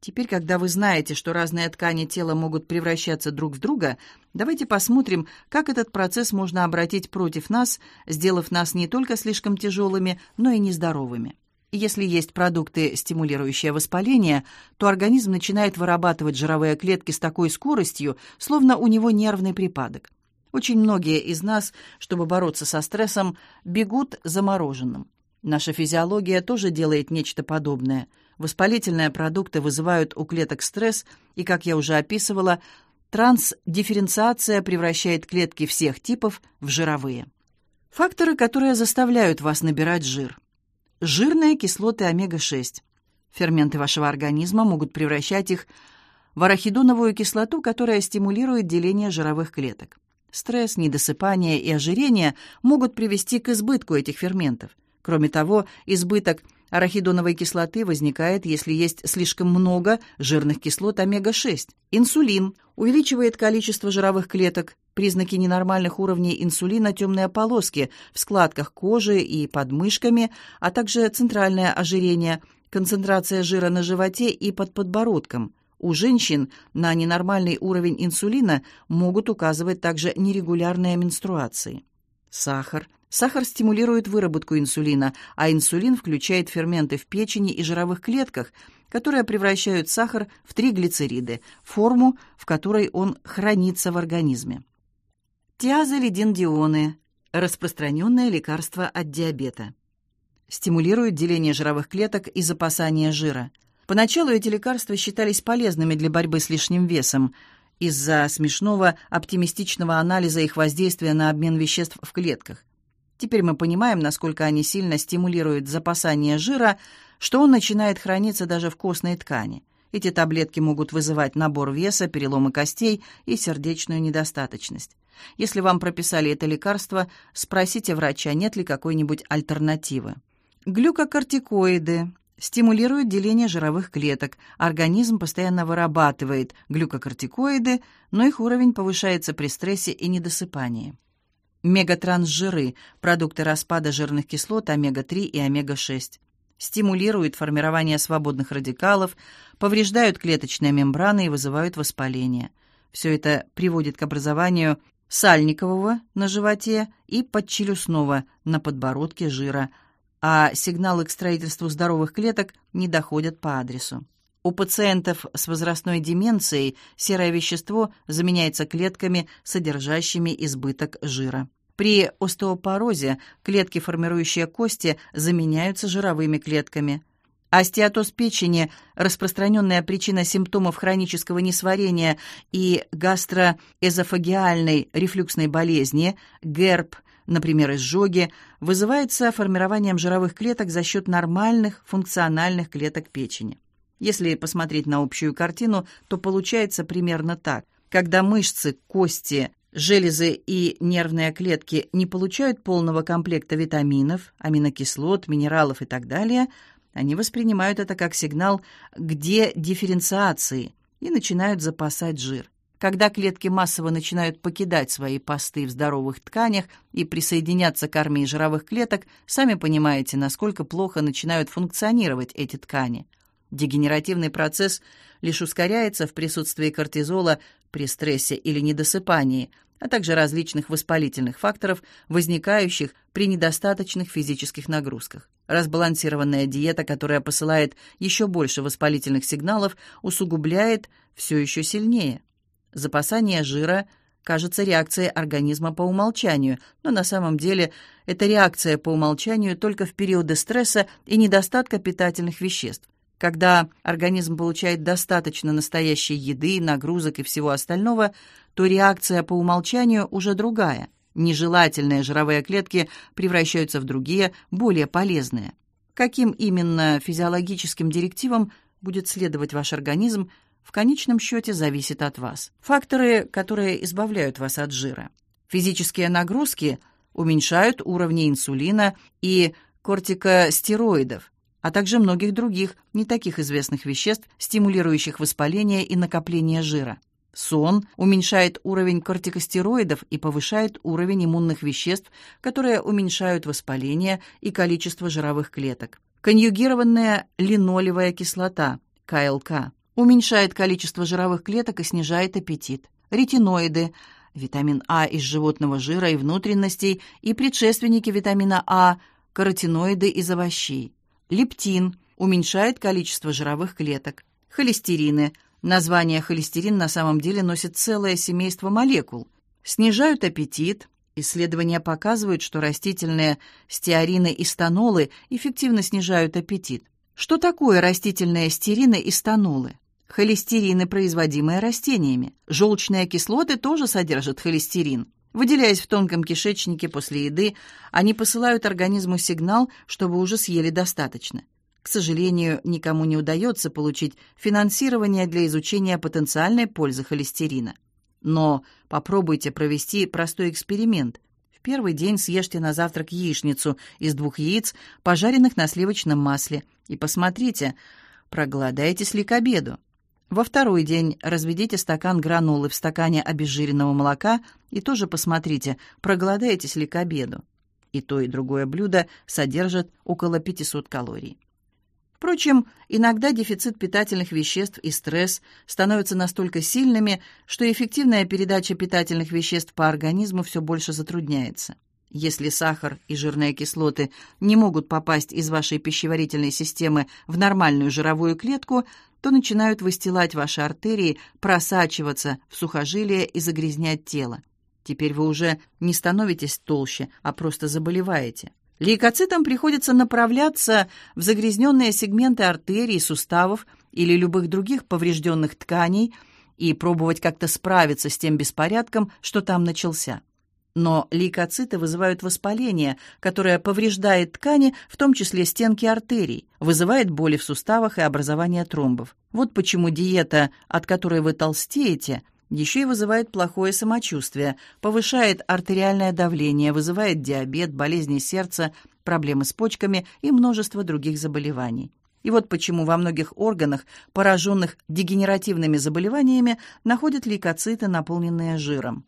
Теперь, когда вы знаете, что разные ткани тела могут превращаться друг в друга, давайте посмотрим, как этот процесс можно обратить против нас, сделав нас не только слишком тяжелыми, но и нездоровыми. Если есть продукты, стимулирующие воспаление, то организм начинает вырабатывать жировые клетки с такой скоростью, словно у него нервный припадок. Очень многие из нас, чтобы бороться со стрессом, бегут замороженным. Наша физиология тоже делает нечто подобное. Воспалительные продукты вызывают у клеток стресс, и, как я уже описывала, трансдифференциация превращает клетки всех типов в жировые. Факторы, которые заставляют вас набирать жир. Жирные кислоты омега-6. Ферменты вашего организма могут превращать их в арахидоновую кислоту, которая стимулирует деление жировых клеток. Стресс, недосыпание и ожирение могут привести к избытку этих ферментов. Кроме того, избыток арахидоновой кислоты возникает, если есть слишком много жирных кислот омега-6. Инсулин увеличивает количество жировых клеток, Признаки ненормальных уровней инсулина – темные полоски в складках кожи и под мышками, а также центральное ожирение, концентрация жира на животе и под подбородком. У женщин на ненормальный уровень инсулина могут указывать также нерегулярные менструации. Сахар. Сахар стимулирует выработку инсулина, а инсулин включает ферменты в печени и жировых клетках, которые превращают сахар в триглицериды, форму, в которой он хранится в организме. Тиазолидиндионы – распространенное лекарство от диабета. Стимулирует деление жировых клеток и запасание жира. Поначалу эти лекарства считались полезными для борьбы с лишним весом из-за смешного оптимистичного анализа их воздействия на обмен веществ в клетках. Теперь мы понимаем, насколько они сильно стимулируют запасание жира, что он начинает храниться даже в костной ткани. Эти таблетки могут вызывать набор веса, переломы костей и сердечную недостаточность. Если вам прописали это лекарство, спросите врача, нет ли какой-нибудь альтернативы. Глюкокортикоиды стимулирует деление жировых клеток. Организм постоянно вырабатывает глюкокортикоиды, но их уровень повышается при стрессе и недосыпании. Мегатрансжиры – продукты распада жирных кислот омега-3 и омега-6. Стимулируют формирование свободных радикалов, повреждают клеточные мембраны и вызывают воспаление. Все это приводит к образованию сальникового на животе и подчелюстного на подбородке жира, а сигналы к строительству здоровых клеток не доходят по адресу. У пациентов с возрастной деменцией серое вещество заменяется клетками, содержащими избыток жира. При остеопорозе клетки, формирующие кости, заменяются жировыми клетками. Остеотоз печени – распространенная причина симптомов хронического несварения и гастроэзофагиальной рефлюксной болезни, ГЭРБ, например, изжоги, вызывается формированием жировых клеток за счет нормальных функциональных клеток печени. Если посмотреть на общую картину, то получается примерно так. Когда мышцы, кости, железы и нервные клетки не получают полного комплекта витаминов, аминокислот, минералов и так далее, они воспринимают это как сигнал к дедифференциации и начинают запасать жир. Когда клетки массово начинают покидать свои посты в здоровых тканях и присоединяться к армии жировых клеток, сами понимаете, насколько плохо начинают функционировать эти ткани – Дегенеративный процесс лишь ускоряется в присутствии кортизола при стрессе или недосыпании, а также различных воспалительных факторов, возникающих при недостаточных физических нагрузках. Разбалансированная диета, которая посылает еще больше воспалительных сигналов, усугубляет все еще сильнее. Запасание жира кажется реакцией организма по умолчанию, но на самом деле это реакция по умолчанию только в периоды стресса и недостатка питательных веществ. Когда организм получает достаточно настоящей еды, нагрузок и всего остального, то реакция по умолчанию уже другая. Нежелательные жировые клетки превращаются в другие, более полезные. Каким именно физиологическим директивам будет следовать ваш организм, в конечном счете зависит от вас. Факторы, которые избавляют вас от жира. Физические нагрузки уменьшают уровни инсулина и кортикостероидов, а также многих других, не таких известных веществ, стимулирующих воспаление и накопление жира. Сон уменьшает уровень кортикостероидов и повышает уровень иммунных веществ, которые уменьшают воспаление и количество жировых клеток. Конъюгированная линолевая кислота, КЛК, уменьшает количество жировых клеток и снижает аппетит. Ретиноиды, витамин А из животного жира и внутренностей и предшественники витамина А, каротиноиды из овощей. Лептин уменьшает количество жировых клеток. Холестерины. Название холестерин на самом деле носит целое семейство молекул. Снижают аппетит. Исследования показывают, что растительные стеарины и станолы эффективно снижают аппетит. Что такое растительные стерины и станолы? Холестерины, производимые растениями. Желчные кислоты тоже содержат холестерин. Выделяясь в тонком кишечнике после еды, они посылают организму сигнал, чтобы уже съели достаточно. К сожалению, никому не удается получить финансирование для изучения потенциальной пользы холестерина. Но попробуйте провести простой эксперимент. В первый день съешьте на завтрак яичницу из двух яиц, пожаренных на сливочном масле, и посмотрите, проголодаетесь ли к обеду. Во второй день разведите стакан гранулы в стакане обезжиренного молока и тоже посмотрите, проголодаетесь ли к обеду. И то, и другое блюдо содержат около 500 калорий. Впрочем, иногда дефицит питательных веществ и стресс становятся настолько сильными, что эффективная передача питательных веществ по организму все больше затрудняется. Если сахар и жирные кислоты не могут попасть из вашей пищеварительной системы в нормальную жировую клетку, то начинают выстилать ваши артерии, просачиваться в сухожилия и загрязнять тело. Теперь вы уже не становитесь толще, а просто заболеваете. Лейкоцитам приходится направляться в загрязненные сегменты артерий, суставов или любых других поврежденных тканей и пробовать как-то справиться с тем беспорядком, что там начался. Но лейкоциты вызывают воспаление, которое повреждает ткани, в том числе стенки артерий, вызывает боли в суставах и образование тромбов. Вот почему диета, от которой вы толстеете, еще и вызывает плохое самочувствие, повышает артериальное давление, вызывает диабет, болезни сердца, проблемы с почками и множество других заболеваний. И вот почему во многих органах, пораженных дегенеративными заболеваниями, находят лейкоциты, наполненные жиром.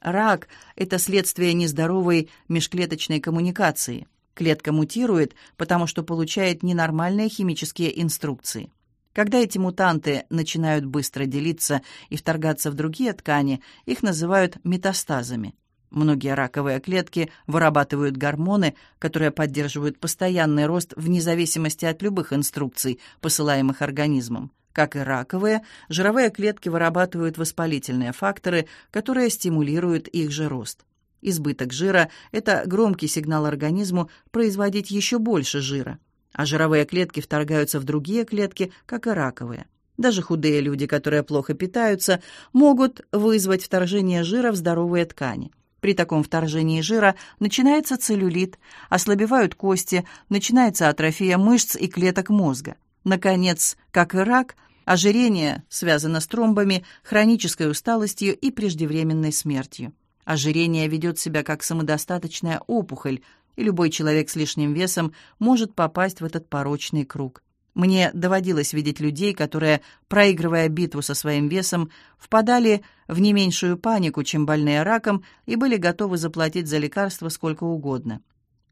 Рак – это следствие нездоровой межклеточной коммуникации. Клетка мутирует, потому что получает ненормальные химические инструкции. Когда эти мутанты начинают быстро делиться и вторгаться в другие ткани, их называют метастазами. Многие раковые клетки вырабатывают гормоны, которые поддерживают постоянный рост вне зависимости от любых инструкций, посылаемых организмом. Как и раковые, жировые клетки вырабатывают воспалительные факторы, которые стимулируют их же рост. Избыток жира – это громкий сигнал организму производить еще больше жира, а жировые клетки вторгаются в другие клетки, как и раковые. Даже худые люди, которые плохо питаются, могут вызвать вторжение жира в здоровые ткани. При таком вторжении жира начинается целлюлит, ослабевают кости, начинается атрофия мышц и клеток мозга. Наконец, как и рак, ожирение связано с тромбами, хронической усталостью и преждевременной смертью. Ожирение ведет себя как самодостаточная опухоль, и любой человек с лишним весом может попасть в этот порочный круг. Мне доводилось видеть людей, которые, проигрывая битву со своим весом, впадали в не меньшую панику, чем больные раком, и были готовы заплатить за лекарства сколько угодно.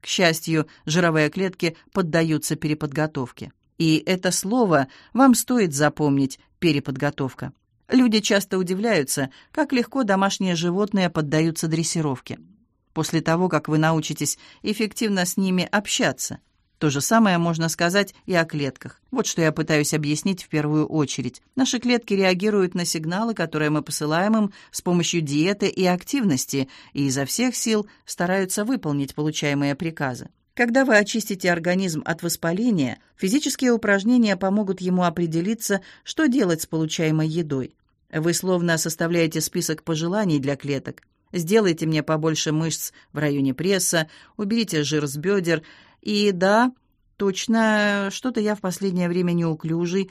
К счастью, жировые клетки поддаются переподготовке. И это слово вам стоит запомнить – переподготовка. Люди часто удивляются, как легко домашние животные поддаются дрессировке. После того, как вы научитесь эффективно с ними общаться – то же самое можно сказать и о клетках. Вот что я пытаюсь объяснить в первую очередь. Наши клетки реагируют на сигналы, которые мы посылаем им с помощью диеты и активности, и изо всех сил стараются выполнить получаемые приказы. Когда вы очистите организм от воспаления, физические упражнения помогут ему определиться, что делать с получаемой едой. Вы словно составляете список пожеланий для клеток. Сделайте мне побольше мышц в районе пресса, уберите жир с бедер, и да, точно, что-то я в последнее время неуклюжий,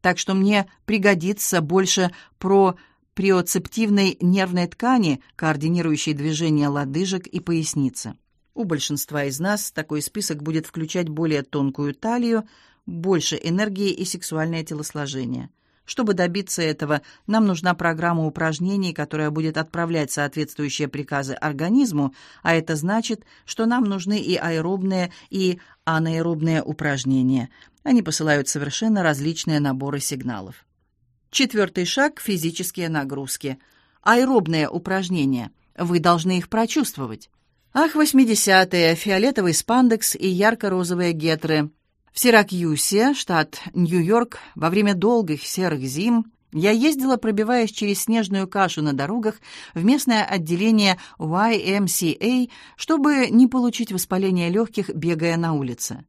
так что мне пригодится больше про приоцептивной нервной ткани, координирующей движение лодыжек и поясницы. У большинства из нас такой список будет включать более тонкую талию, больше энергии и сексуальное телосложение – чтобы добиться этого, нам нужна программа упражнений, которая будет отправлять соответствующие приказы организму, а это значит, что нам нужны и аэробные, и анаэробные упражнения. Они посылают совершенно различные наборы сигналов. Четвертый шаг – физические нагрузки. Аэробные упражнения. Вы должны их прочувствовать. Ах, 80-е, фиолетовый спандекс и ярко-розовые гетры – в Сиракьюсе, штат Нью-Йорк, во время долгих серых зим я ездила, пробиваясь через снежную кашу на дорогах, в местное отделение YMCA, чтобы не получить воспаление легких, бегая на улице.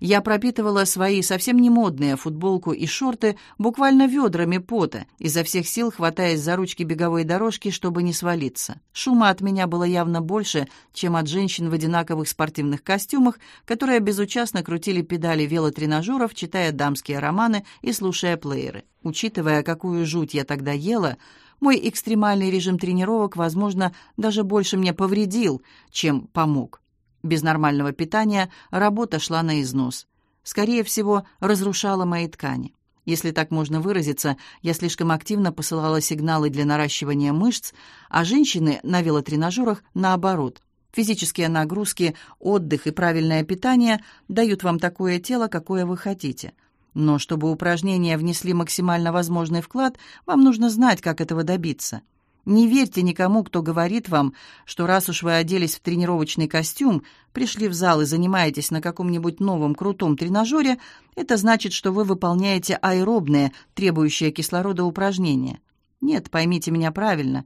Я пропитывала свои совсем не модные футболку и шорты буквально ведрами пота, изо всех сил хватаясь за ручки беговой дорожки, чтобы не свалиться. Шума от меня было явно больше, чем от женщин в одинаковых спортивных костюмах, которые безучастно крутили педали велотренажеров, читая дамские романы и слушая плееры. Учитывая, какую жуть я тогда ела, мой экстремальный режим тренировок, возможно, даже больше мне повредил, чем помог. Без нормального питания работа шла на износ. Скорее всего, разрушала мои ткани. Если так можно выразиться, я слишком активно посылала сигналы для наращивания мышц, а женщины на велотренажерах наоборот. Физические нагрузки, отдых и правильное питание дают вам такое тело, какое вы хотите. Но чтобы упражнения внесли максимально возможный вклад, вам нужно знать, как этого добиться. Не верьте никому, кто говорит вам, что раз уж вы оделись в тренировочный костюм, пришли в зал и занимаетесь на каком-нибудь новом крутом тренажере, это значит, что вы выполняете аэробные, требующие кислорода упражнения. Нет, поймите меня правильно.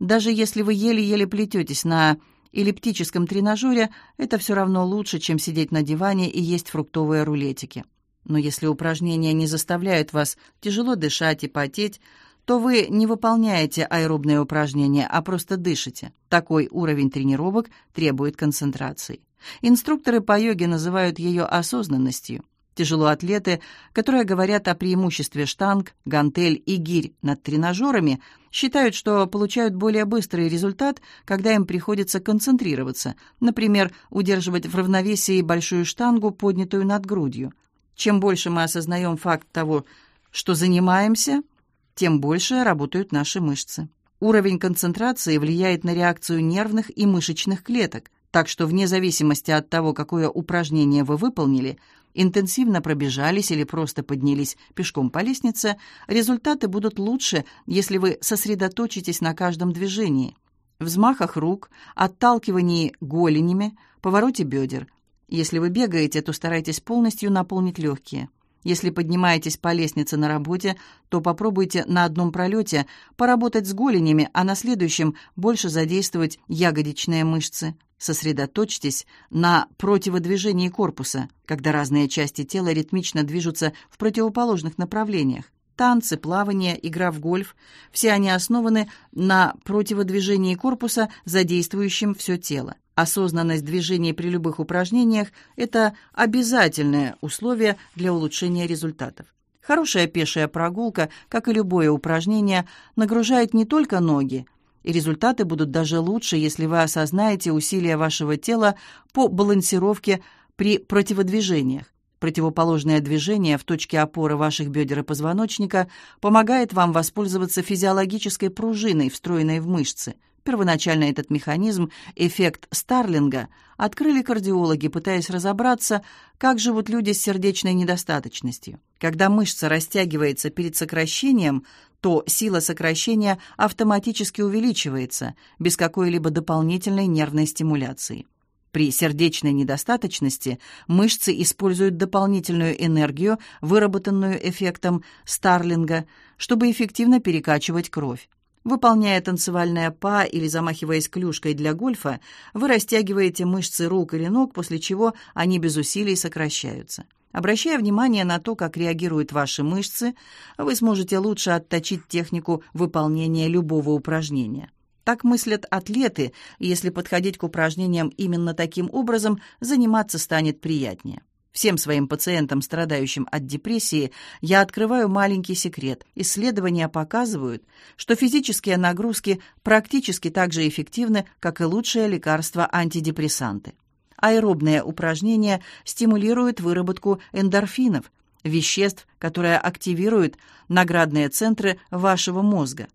Даже если вы еле-еле плететесь на эллиптическом тренажере, это все равно лучше, чем сидеть на диване и есть фруктовые рулетики. Но если упражнения не заставляют вас тяжело дышать и потеть, то вы не выполняете аэробные упражнения, а просто дышите. Такой уровень тренировок требует концентрации. Инструкторы по йоге называют ее осознанностью. Тяжелоатлеты, которые говорят о преимуществе штанг, гантель и гирь над тренажерами, считают, что получают более быстрый результат, когда им приходится концентрироваться, например, удерживать в равновесии большую штангу, поднятую над грудью. Чем больше мы осознаем факт того, что занимаемся, тем больше работают наши мышцы. Уровень концентрации влияет на реакцию нервных и мышечных клеток, так что вне зависимости от того, какое упражнение вы выполнили, интенсивно пробежались или просто поднялись пешком по лестнице, результаты будут лучше, если вы сосредоточитесь на каждом движении. Взмахах рук, отталкивании голенями, повороте бедер. Если вы бегаете, то старайтесь полностью наполнить легкие. Если поднимаетесь по лестнице на работе, то попробуйте на одном пролете поработать с голенями, а на следующем больше задействовать ягодичные мышцы. Сосредоточьтесь на противодвижении корпуса, когда разные части тела ритмично движутся в противоположных направлениях. Танцы, плавание, игра в гольф – все они основаны на противодвижении корпуса, задействующем все тело. Осознанность движений при любых упражнениях – это обязательное условие для улучшения результатов. Хорошая пешая прогулка, как и любое упражнение, нагружает не только ноги, и результаты будут даже лучше, если вы осознаете усилия вашего тела по балансировке при противодвижениях. Противоположное движение в точке опоры ваших бедер и позвоночника помогает вам воспользоваться физиологической пружиной, встроенной в мышцы – Первоначально этот механизм, эффект Старлинга, открыли кардиологи, пытаясь разобраться, как живут люди с сердечной недостаточностью. Когда мышца растягивается перед сокращением, то сила сокращения автоматически увеличивается, без какой-либо дополнительной нервной стимуляции. При сердечной недостаточности мышцы используют дополнительную энергию, выработанную эффектом Старлинга, чтобы эффективно перекачивать кровь. Выполняя танцевальное па или замахиваясь клюшкой для гольфа, вы растягиваете мышцы рук или ног, после чего они без усилий сокращаются. Обращая внимание на то, как реагируют ваши мышцы, вы сможете лучше отточить технику выполнения любого упражнения. Так мыслят атлеты, и если подходить к упражнениям именно таким образом, заниматься станет приятнее. Всем своим пациентам, страдающим от депрессии, я открываю маленький секрет. Исследования показывают, что физические нагрузки практически так же эффективны, как и лучшие лекарства-антидепрессанты. Аэробные упражнения стимулируют выработку эндорфинов, веществ, которые активируют наградные центры вашего мозга.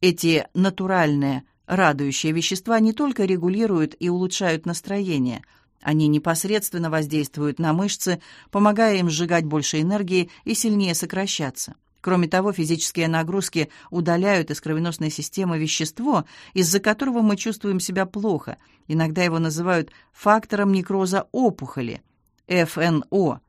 Эти натуральные, радующие вещества не только регулируют и улучшают настроение – они непосредственно воздействуют на мышцы, помогая им сжигать больше энергии и сильнее сокращаться. Кроме того, физические нагрузки удаляют из кровеносной системы вещество, из-за которого мы чувствуем себя плохо. Иногда его называют фактором некроза опухоли – ФНО.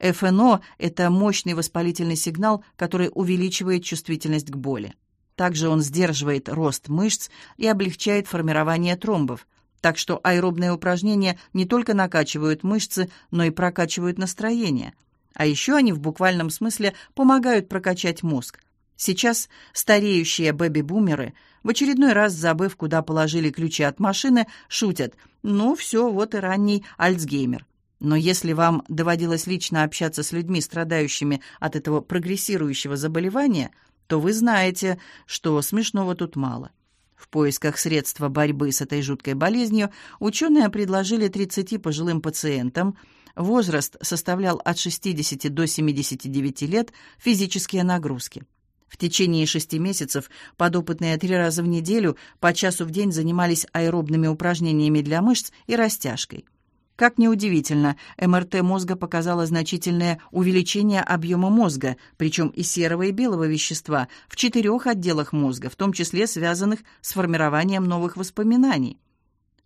ФНО – это мощный воспалительный сигнал, который увеличивает чувствительность к боли. Также он сдерживает рост мышц и облегчает формирование тромбов – так что аэробные упражнения не только накачивают мышцы, но и прокачивают настроение. А еще они в буквальном смысле помогают прокачать мозг. Сейчас стареющие бэби-бумеры, в очередной раз забыв, куда положили ключи от машины, шутят «ну все, вот и ранний Альцгеймер». Но если вам доводилось лично общаться с людьми, страдающими от этого прогрессирующего заболевания, то вы знаете, что смешного тут мало. В поисках средства борьбы с этой жуткой болезнью ученые предложили 30 пожилым пациентам, возраст составлял от 60 до 79 лет, физические нагрузки. В течение шести месяцев подопытные три раза в неделю по часу в день занимались аэробными упражнениями для мышц и растяжкой. Как неудивительно, МРТ мозга показало значительное увеличение объема мозга, причем и серого, и белого вещества, в четырех отделах мозга, в том числе связанных с формированием новых воспоминаний.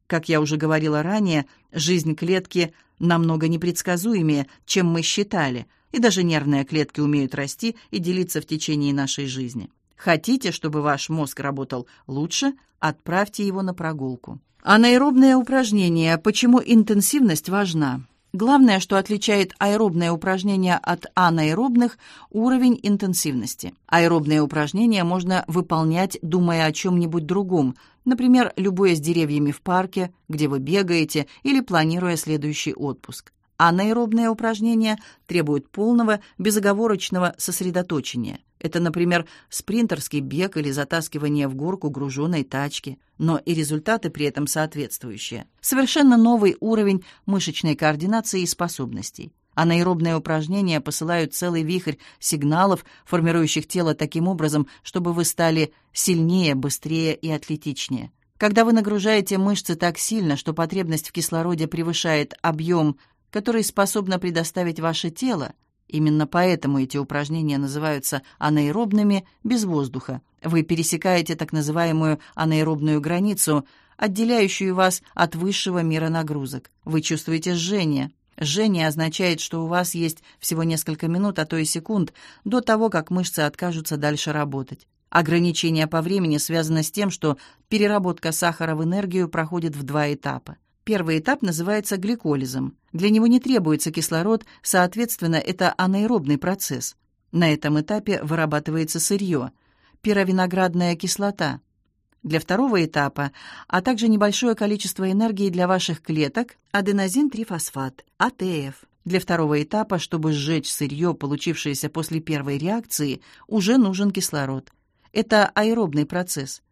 Как я уже говорила ранее, жизнь клетки намного непредсказуемее, чем мы считали, и даже нервные клетки умеют расти и делиться в течение нашей жизни. Хотите, чтобы ваш мозг работал лучше, отправьте его на прогулку. Анаэробные упражнения. Почему интенсивность важна? Главное, что отличает аэробные упражнения от анаэробных – уровень интенсивности. Аэробные упражнения можно выполнять, думая о чем-нибудь другом, например, любое с деревьями в парке, где вы бегаете, или планируя следующий отпуск. Анаэробные упражнения требуют полного, безоговорочного сосредоточения. Это, например, спринтерский бег или затаскивание в горку груженной тачки, но и результаты при этом соответствующие. Совершенно новый уровень мышечной координации и способностей. Анаэробные упражнения посылают целый вихрь сигналов, формирующих тело таким образом, чтобы вы стали сильнее, быстрее и атлетичнее. Когда вы нагружаете мышцы так сильно, что потребность в кислороде превышает объем, который способно предоставить ваше тело, именно поэтому эти упражнения называются анаэробными без воздуха. Вы пересекаете так называемую анаэробную границу, отделяющую вас от высшего мира нагрузок. Вы чувствуете жжение, Жжение означает, что у вас есть всего несколько минут, а то и секунд, до того, как мышцы откажутся дальше работать. Ограничение по времени связано с тем, что переработка сахара в энергию проходит в два этапа. Первый этап называется гликолизом. Для него не требуется кислород, соответственно, это анаэробный процесс. На этом этапе вырабатывается сырье – пировиноградная кислота – для второго этапа, а также небольшое количество энергии для ваших клеток, аденозин-трифосфат, АТФ. Для второго этапа, чтобы сжечь сырье, получившееся после первой реакции, уже нужен кислород. Это аэробный процесс.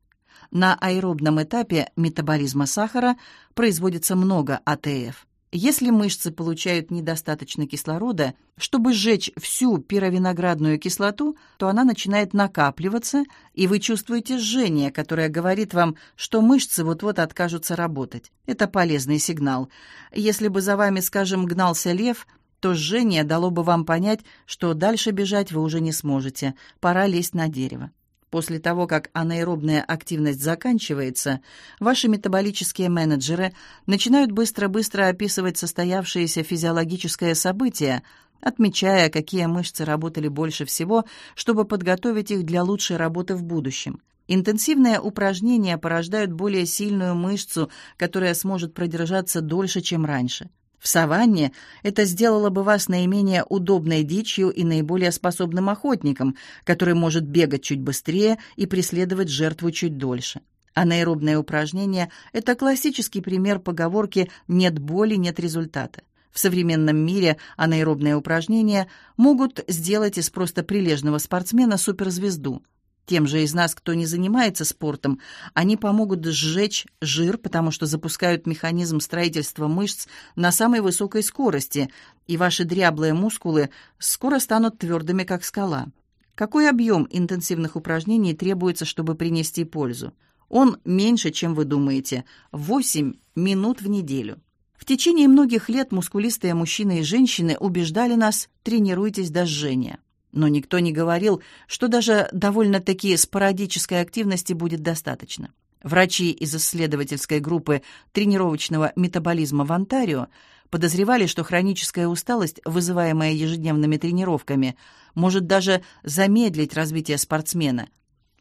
На аэробном этапе метаболизма сахара производится много АТФ. Если мышцы получают недостаточно кислорода, чтобы сжечь всю пировиноградную кислоту, то она начинает накапливаться, и вы чувствуете жжение, которое говорит вам, что мышцы вот-вот откажутся работать. Это полезный сигнал. Если бы за вами, скажем, гнался лев, то жжение дало бы вам понять, что дальше бежать вы уже не сможете, пора лезть на дерево. После того, как анаэробная активность заканчивается, ваши метаболические менеджеры начинают быстро-быстро описывать состоявшееся физиологическое событие, отмечая, какие мышцы работали больше всего, чтобы подготовить их для лучшей работы в будущем. Интенсивные упражнения порождают более сильную мышцу, которая сможет продержаться дольше, чем раньше. В саванне это сделало бы вас наименее удобной дичью и наиболее способным охотником, который может бегать чуть быстрее и преследовать жертву чуть дольше. Анаэробное упражнение – это классический пример поговорки «нет боли, нет результата». В современном мире анаэробные упражнения могут сделать из просто прилежного спортсмена суперзвезду – тем же из нас, кто не занимается спортом, они помогут сжечь жир, потому что запускают механизм строительства мышц на самой высокой скорости, и ваши дряблые мускулы скоро станут твердыми, как скала. Какой объем интенсивных упражнений требуется, чтобы принести пользу? Он меньше, чем вы думаете – 8 минут в неделю. В течение многих лет мускулистые мужчины и женщины убеждали нас «тренируйтесь до жжения». Но никто не говорил, что даже довольно-таки спорадической активности будет достаточно. Врачи из исследовательской группы тренировочного метаболизма в Онтарио подозревали, что хроническая усталость, вызываемая ежедневными тренировками, может даже замедлить развитие спортсмена.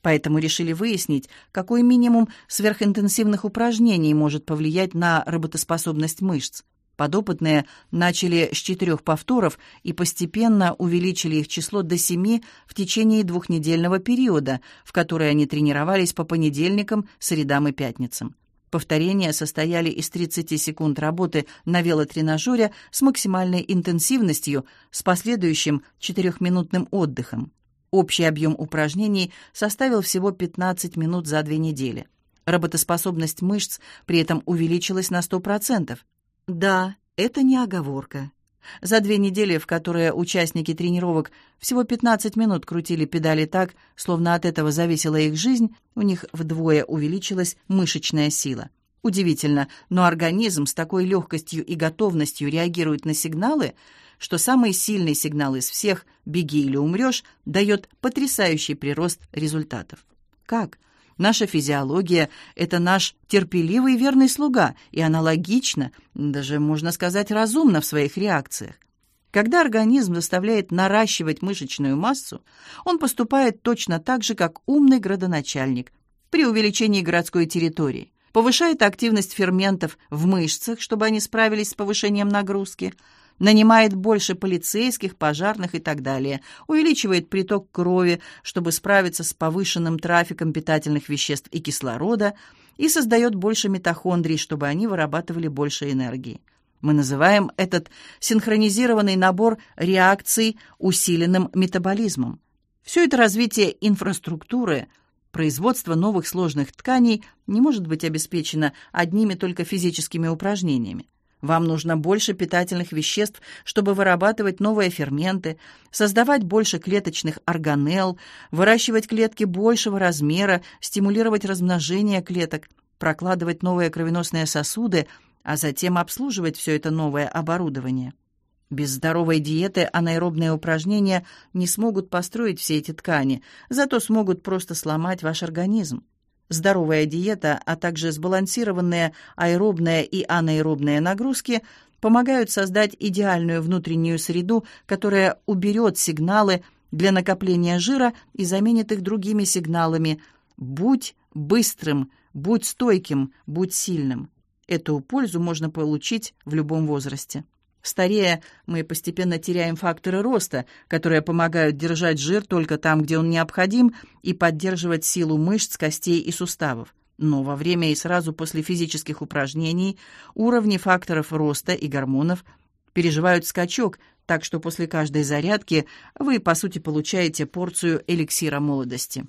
Поэтому решили выяснить, какой минимум сверхинтенсивных упражнений может повлиять на работоспособность мышц. Подопытные начали с четырех повторов и постепенно увеличили их число до семи в течение двухнедельного периода, в который они тренировались по понедельникам, средам и пятницам. Повторения состояли из 30 секунд работы на велотренажере с максимальной интенсивностью с последующим четырехминутным отдыхом. Общий объем упражнений составил всего 15 минут за две недели. Работоспособность мышц при этом увеличилась на 100%. Да, это не оговорка. За две недели, в которые участники тренировок всего 15 минут крутили педали так, словно от этого зависела их жизнь, у них вдвое увеличилась мышечная сила. Удивительно, но организм с такой легкостью и готовностью реагирует на сигналы, что самый сильный сигнал из всех «беги или умрешь» дает потрясающий прирост результатов. Как? Наша физиология — это наш терпеливый верный слуга, и она логична, даже, можно сказать, разумна в своих реакциях. Когда организм заставляет наращивать мышечную массу, он поступает точно так же, как умный градоначальник при увеличении городской территории. Повышает активность ферментов в мышцах, чтобы они справились с повышением нагрузки – нанимает больше полицейских, пожарных и так далее, увеличивает приток крови, чтобы справиться с повышенным трафиком питательных веществ и кислорода, и создает больше митохондрий, чтобы они вырабатывали больше энергии. Мы называем этот синхронизированный набор реакций усиленным метаболизмом. Все это развитие инфраструктуры, производство новых сложных тканей не может быть обеспечено одними только физическими упражнениями. Вам нужно больше питательных веществ, чтобы вырабатывать новые ферменты, создавать больше клеточных органелл, выращивать клетки большего размера, стимулировать размножение клеток, прокладывать новые кровеносные сосуды, а затем обслуживать все это новое оборудование. Без здоровой диеты анаэробные упражнения не смогут построить все эти ткани, зато смогут просто сломать ваш организм. Здоровая диета, а также сбалансированные аэробные и анаэробные нагрузки помогают создать идеальную внутреннюю среду, которая уберет сигналы для накопления жира и заменит их другими сигналами «будь быстрым», «будь стойким», «будь сильным». Эту пользу можно получить в любом возрасте. Старея, мы постепенно теряем факторы роста, которые помогают держать жир только там, где он необходим, и поддерживать силу мышц, костей и суставов. Но во время и сразу после физических упражнений уровни факторов роста и гормонов переживают скачок, так что после каждой зарядки вы, по сути, получаете порцию эликсира молодости.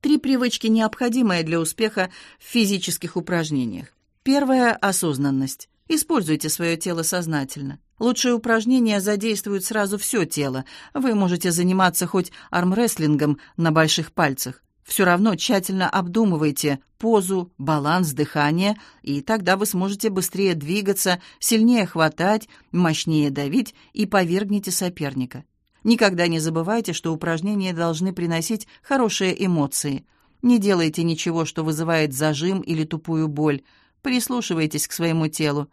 Три привычки, необходимые для успеха в физических упражнениях. Первая – осознанность. Используйте свое тело сознательно. Лучшие упражнения задействуют сразу все тело. Вы можете заниматься хоть армрестлингом на больших пальцах. Все равно тщательно обдумывайте позу, баланс дыхания, и тогда вы сможете быстрее двигаться, сильнее хватать, мощнее давить и повергнете соперника. Никогда не забывайте, что упражнения должны приносить хорошие эмоции. Не делайте ничего, что вызывает зажим или тупую боль. Прислушивайтесь к своему телу.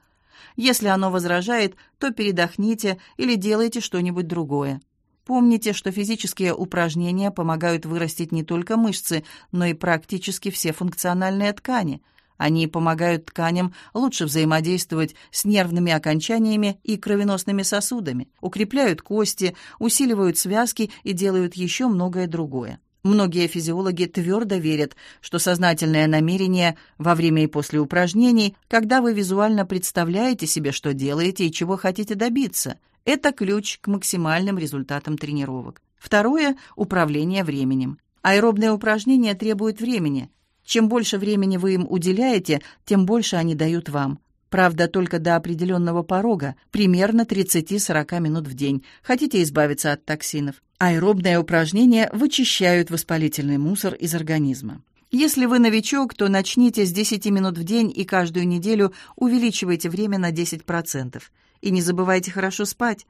Если оно возражает, то передохните или делайте что-нибудь другое. Помните, что физические упражнения помогают вырастить не только мышцы, но и практически все функциональные ткани. Они помогают тканям лучше взаимодействовать с нервными окончаниями и кровеносными сосудами, укрепляют кости, усиливают связки и делают еще многое другое. Многие физиологи твердо верят, что сознательное намерение во время и после упражнений, когда вы визуально представляете себе, что делаете и чего хотите добиться, это ключ к максимальным результатам тренировок. Второе – управление временем. Аэробные упражнения требуют времени. Чем больше времени вы им уделяете, тем больше они дают вам. Правда, только до определенного порога, примерно 30-40 минут в день. Хотите избавиться от токсинов? Аэробные упражнения вычищают воспалительный мусор из организма. Если вы новичок, то начните с 10 минут в день и каждую неделю увеличивайте время на 10%. И не забывайте хорошо спать.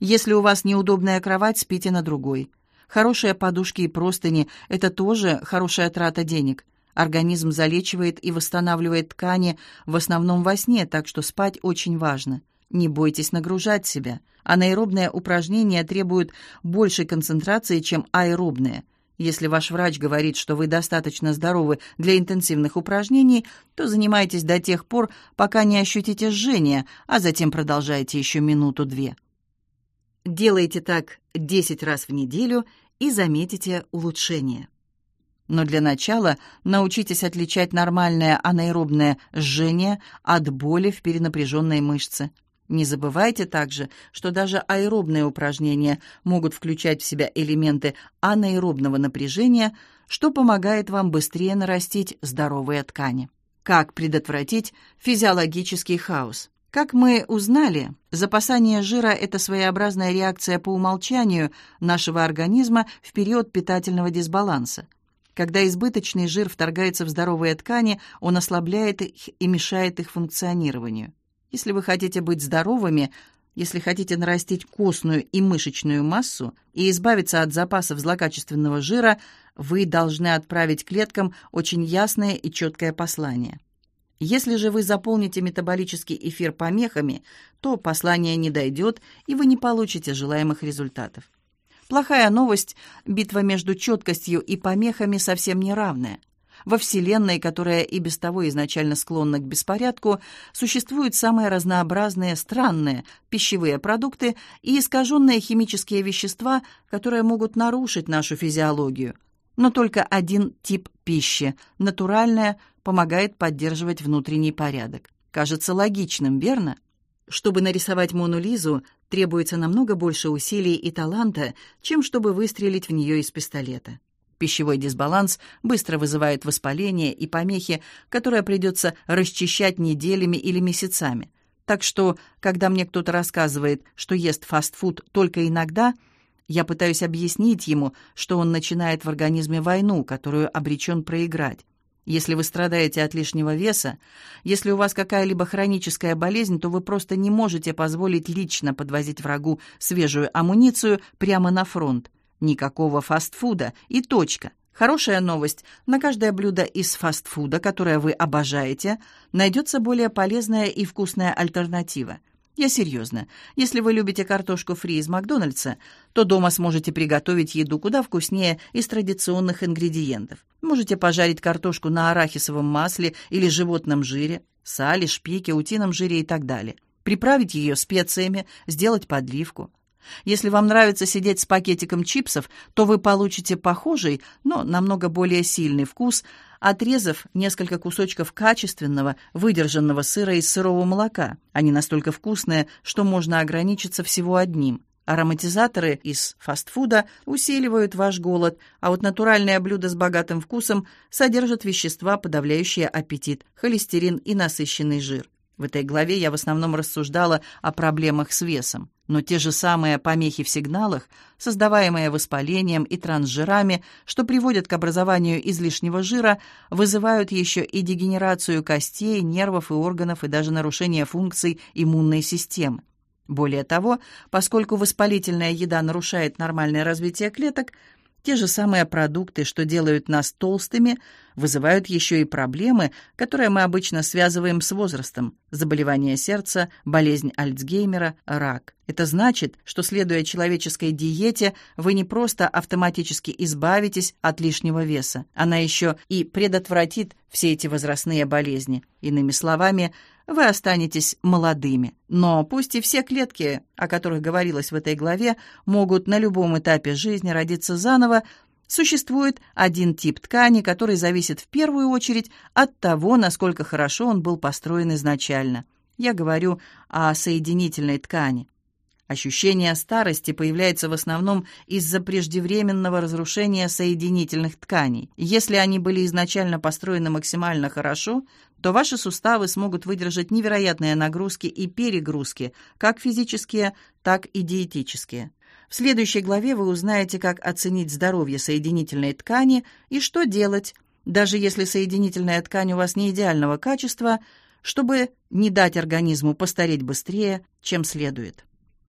Если у вас неудобная кровать, спите на другой. Хорошие подушки и простыни – это тоже хорошая трата денег. Организм залечивает и восстанавливает ткани в основном во сне, так что спать очень важно. Не бойтесь нагружать себя. Анаэробные упражнения требуют большей концентрации, чем аэробные. Если ваш врач говорит, что вы достаточно здоровы для интенсивных упражнений, то занимайтесь до тех пор, пока не ощутите жжение, а затем продолжайте еще минуту-две. Делайте так 10 раз в неделю и заметите улучшение. Но для начала научитесь отличать нормальное анаэробное жжение от боли в перенапряженной мышце. Не забывайте также, что даже аэробные упражнения могут включать в себя элементы анаэробного напряжения, что помогает вам быстрее нарастить здоровые ткани. Как предотвратить физиологический хаос? Как мы узнали, запасание жира – это своеобразная реакция по умолчанию нашего организма в период питательного дисбаланса. Когда избыточный жир вторгается в здоровые ткани, он ослабляет их и мешает их функционированию. Если вы хотите быть здоровыми, если хотите нарастить костную и мышечную массу и избавиться от запасов злокачественного жира, вы должны отправить клеткам очень ясное и четкое послание. Если же вы заполните метаболический эфир помехами, то послание не дойдет, и вы не получите желаемых результатов. Плохая новость – битва между четкостью и помехами совсем не равная. Во Вселенной, которая и без того изначально склонна к беспорядку, существуют самые разнообразные, странные пищевые продукты и искаженные химические вещества, которые могут нарушить нашу физиологию. Но только один тип пищи, натуральная, помогает поддерживать внутренний порядок. Кажется логичным, верно? Чтобы нарисовать Мону Лизу, требуется намного больше усилий и таланта, чем чтобы выстрелить в нее из пистолета. Пищевой дисбаланс быстро вызывает воспаление и помехи, которые придется расчищать неделями или месяцами. Так что, когда мне кто-то рассказывает, что ест фастфуд только иногда, я пытаюсь объяснить ему, что он начинает в организме войну, которую обречен проиграть. Если вы страдаете от лишнего веса, если у вас какая-либо хроническая болезнь, то вы просто не можете позволить лично подвозить врагу свежую амуницию прямо на фронт. Никакого фастфуда и точка. Хорошая новость. На каждое блюдо из фастфуда, которое вы обожаете, найдется более полезная и вкусная альтернатива. Я серьезно. Если вы любите картошку фри из Макдональдса, то дома сможете приготовить еду куда вкуснее из традиционных ингредиентов. Можете пожарить картошку на арахисовом масле или животном жире, сале, шпике, утином жире и так далее. Приправить ее специями, сделать подливку. Если вам нравится сидеть с пакетиком чипсов, то вы получите похожий, но намного более сильный вкус – отрезав несколько кусочков качественного, выдержанного сыра из сырого молока. Они настолько вкусные, что можно ограничиться всего одним. Ароматизаторы из фастфуда усиливают ваш голод, а вот натуральное блюдо с богатым вкусом содержат вещества, подавляющие аппетит, холестерин и насыщенный жир. В этой главе я в основном рассуждала о проблемах с весом, но те же самые помехи в сигналах, создаваемые воспалением и трансжирами, что приводят к образованию излишнего жира, вызывают еще и дегенерацию костей, нервов и органов и даже нарушение функций иммунной системы. Более того, поскольку воспалительная еда нарушает нормальное развитие клеток, те же самые продукты, что делают нас толстыми, вызывают еще и проблемы, которые мы обычно связываем с возрастом – заболевание сердца, болезнь Альцгеймера, рак. Это значит, что, следуя человеческой диете, вы не просто автоматически избавитесь от лишнего веса, она еще и предотвратит все эти возрастные болезни. Иными словами – вы останетесь молодыми. Но пусть и все клетки, о которых говорилось в этой главе, могут на любом этапе жизни родиться заново, существует один тип ткани, который зависит в первую очередь от того, насколько хорошо он был построен изначально. Я говорю о соединительной ткани. Ощущение старости появляется в основном из-за преждевременного разрушения соединительных тканей. Если они были изначально построены максимально хорошо, то ваши суставы смогут выдержать невероятные нагрузки и перегрузки, как физические, так и диетические. В следующей главе вы узнаете, как оценить здоровье соединительной ткани и что делать, даже если соединительная ткань у вас не идеального качества, чтобы не дать организму постареть быстрее, чем следует.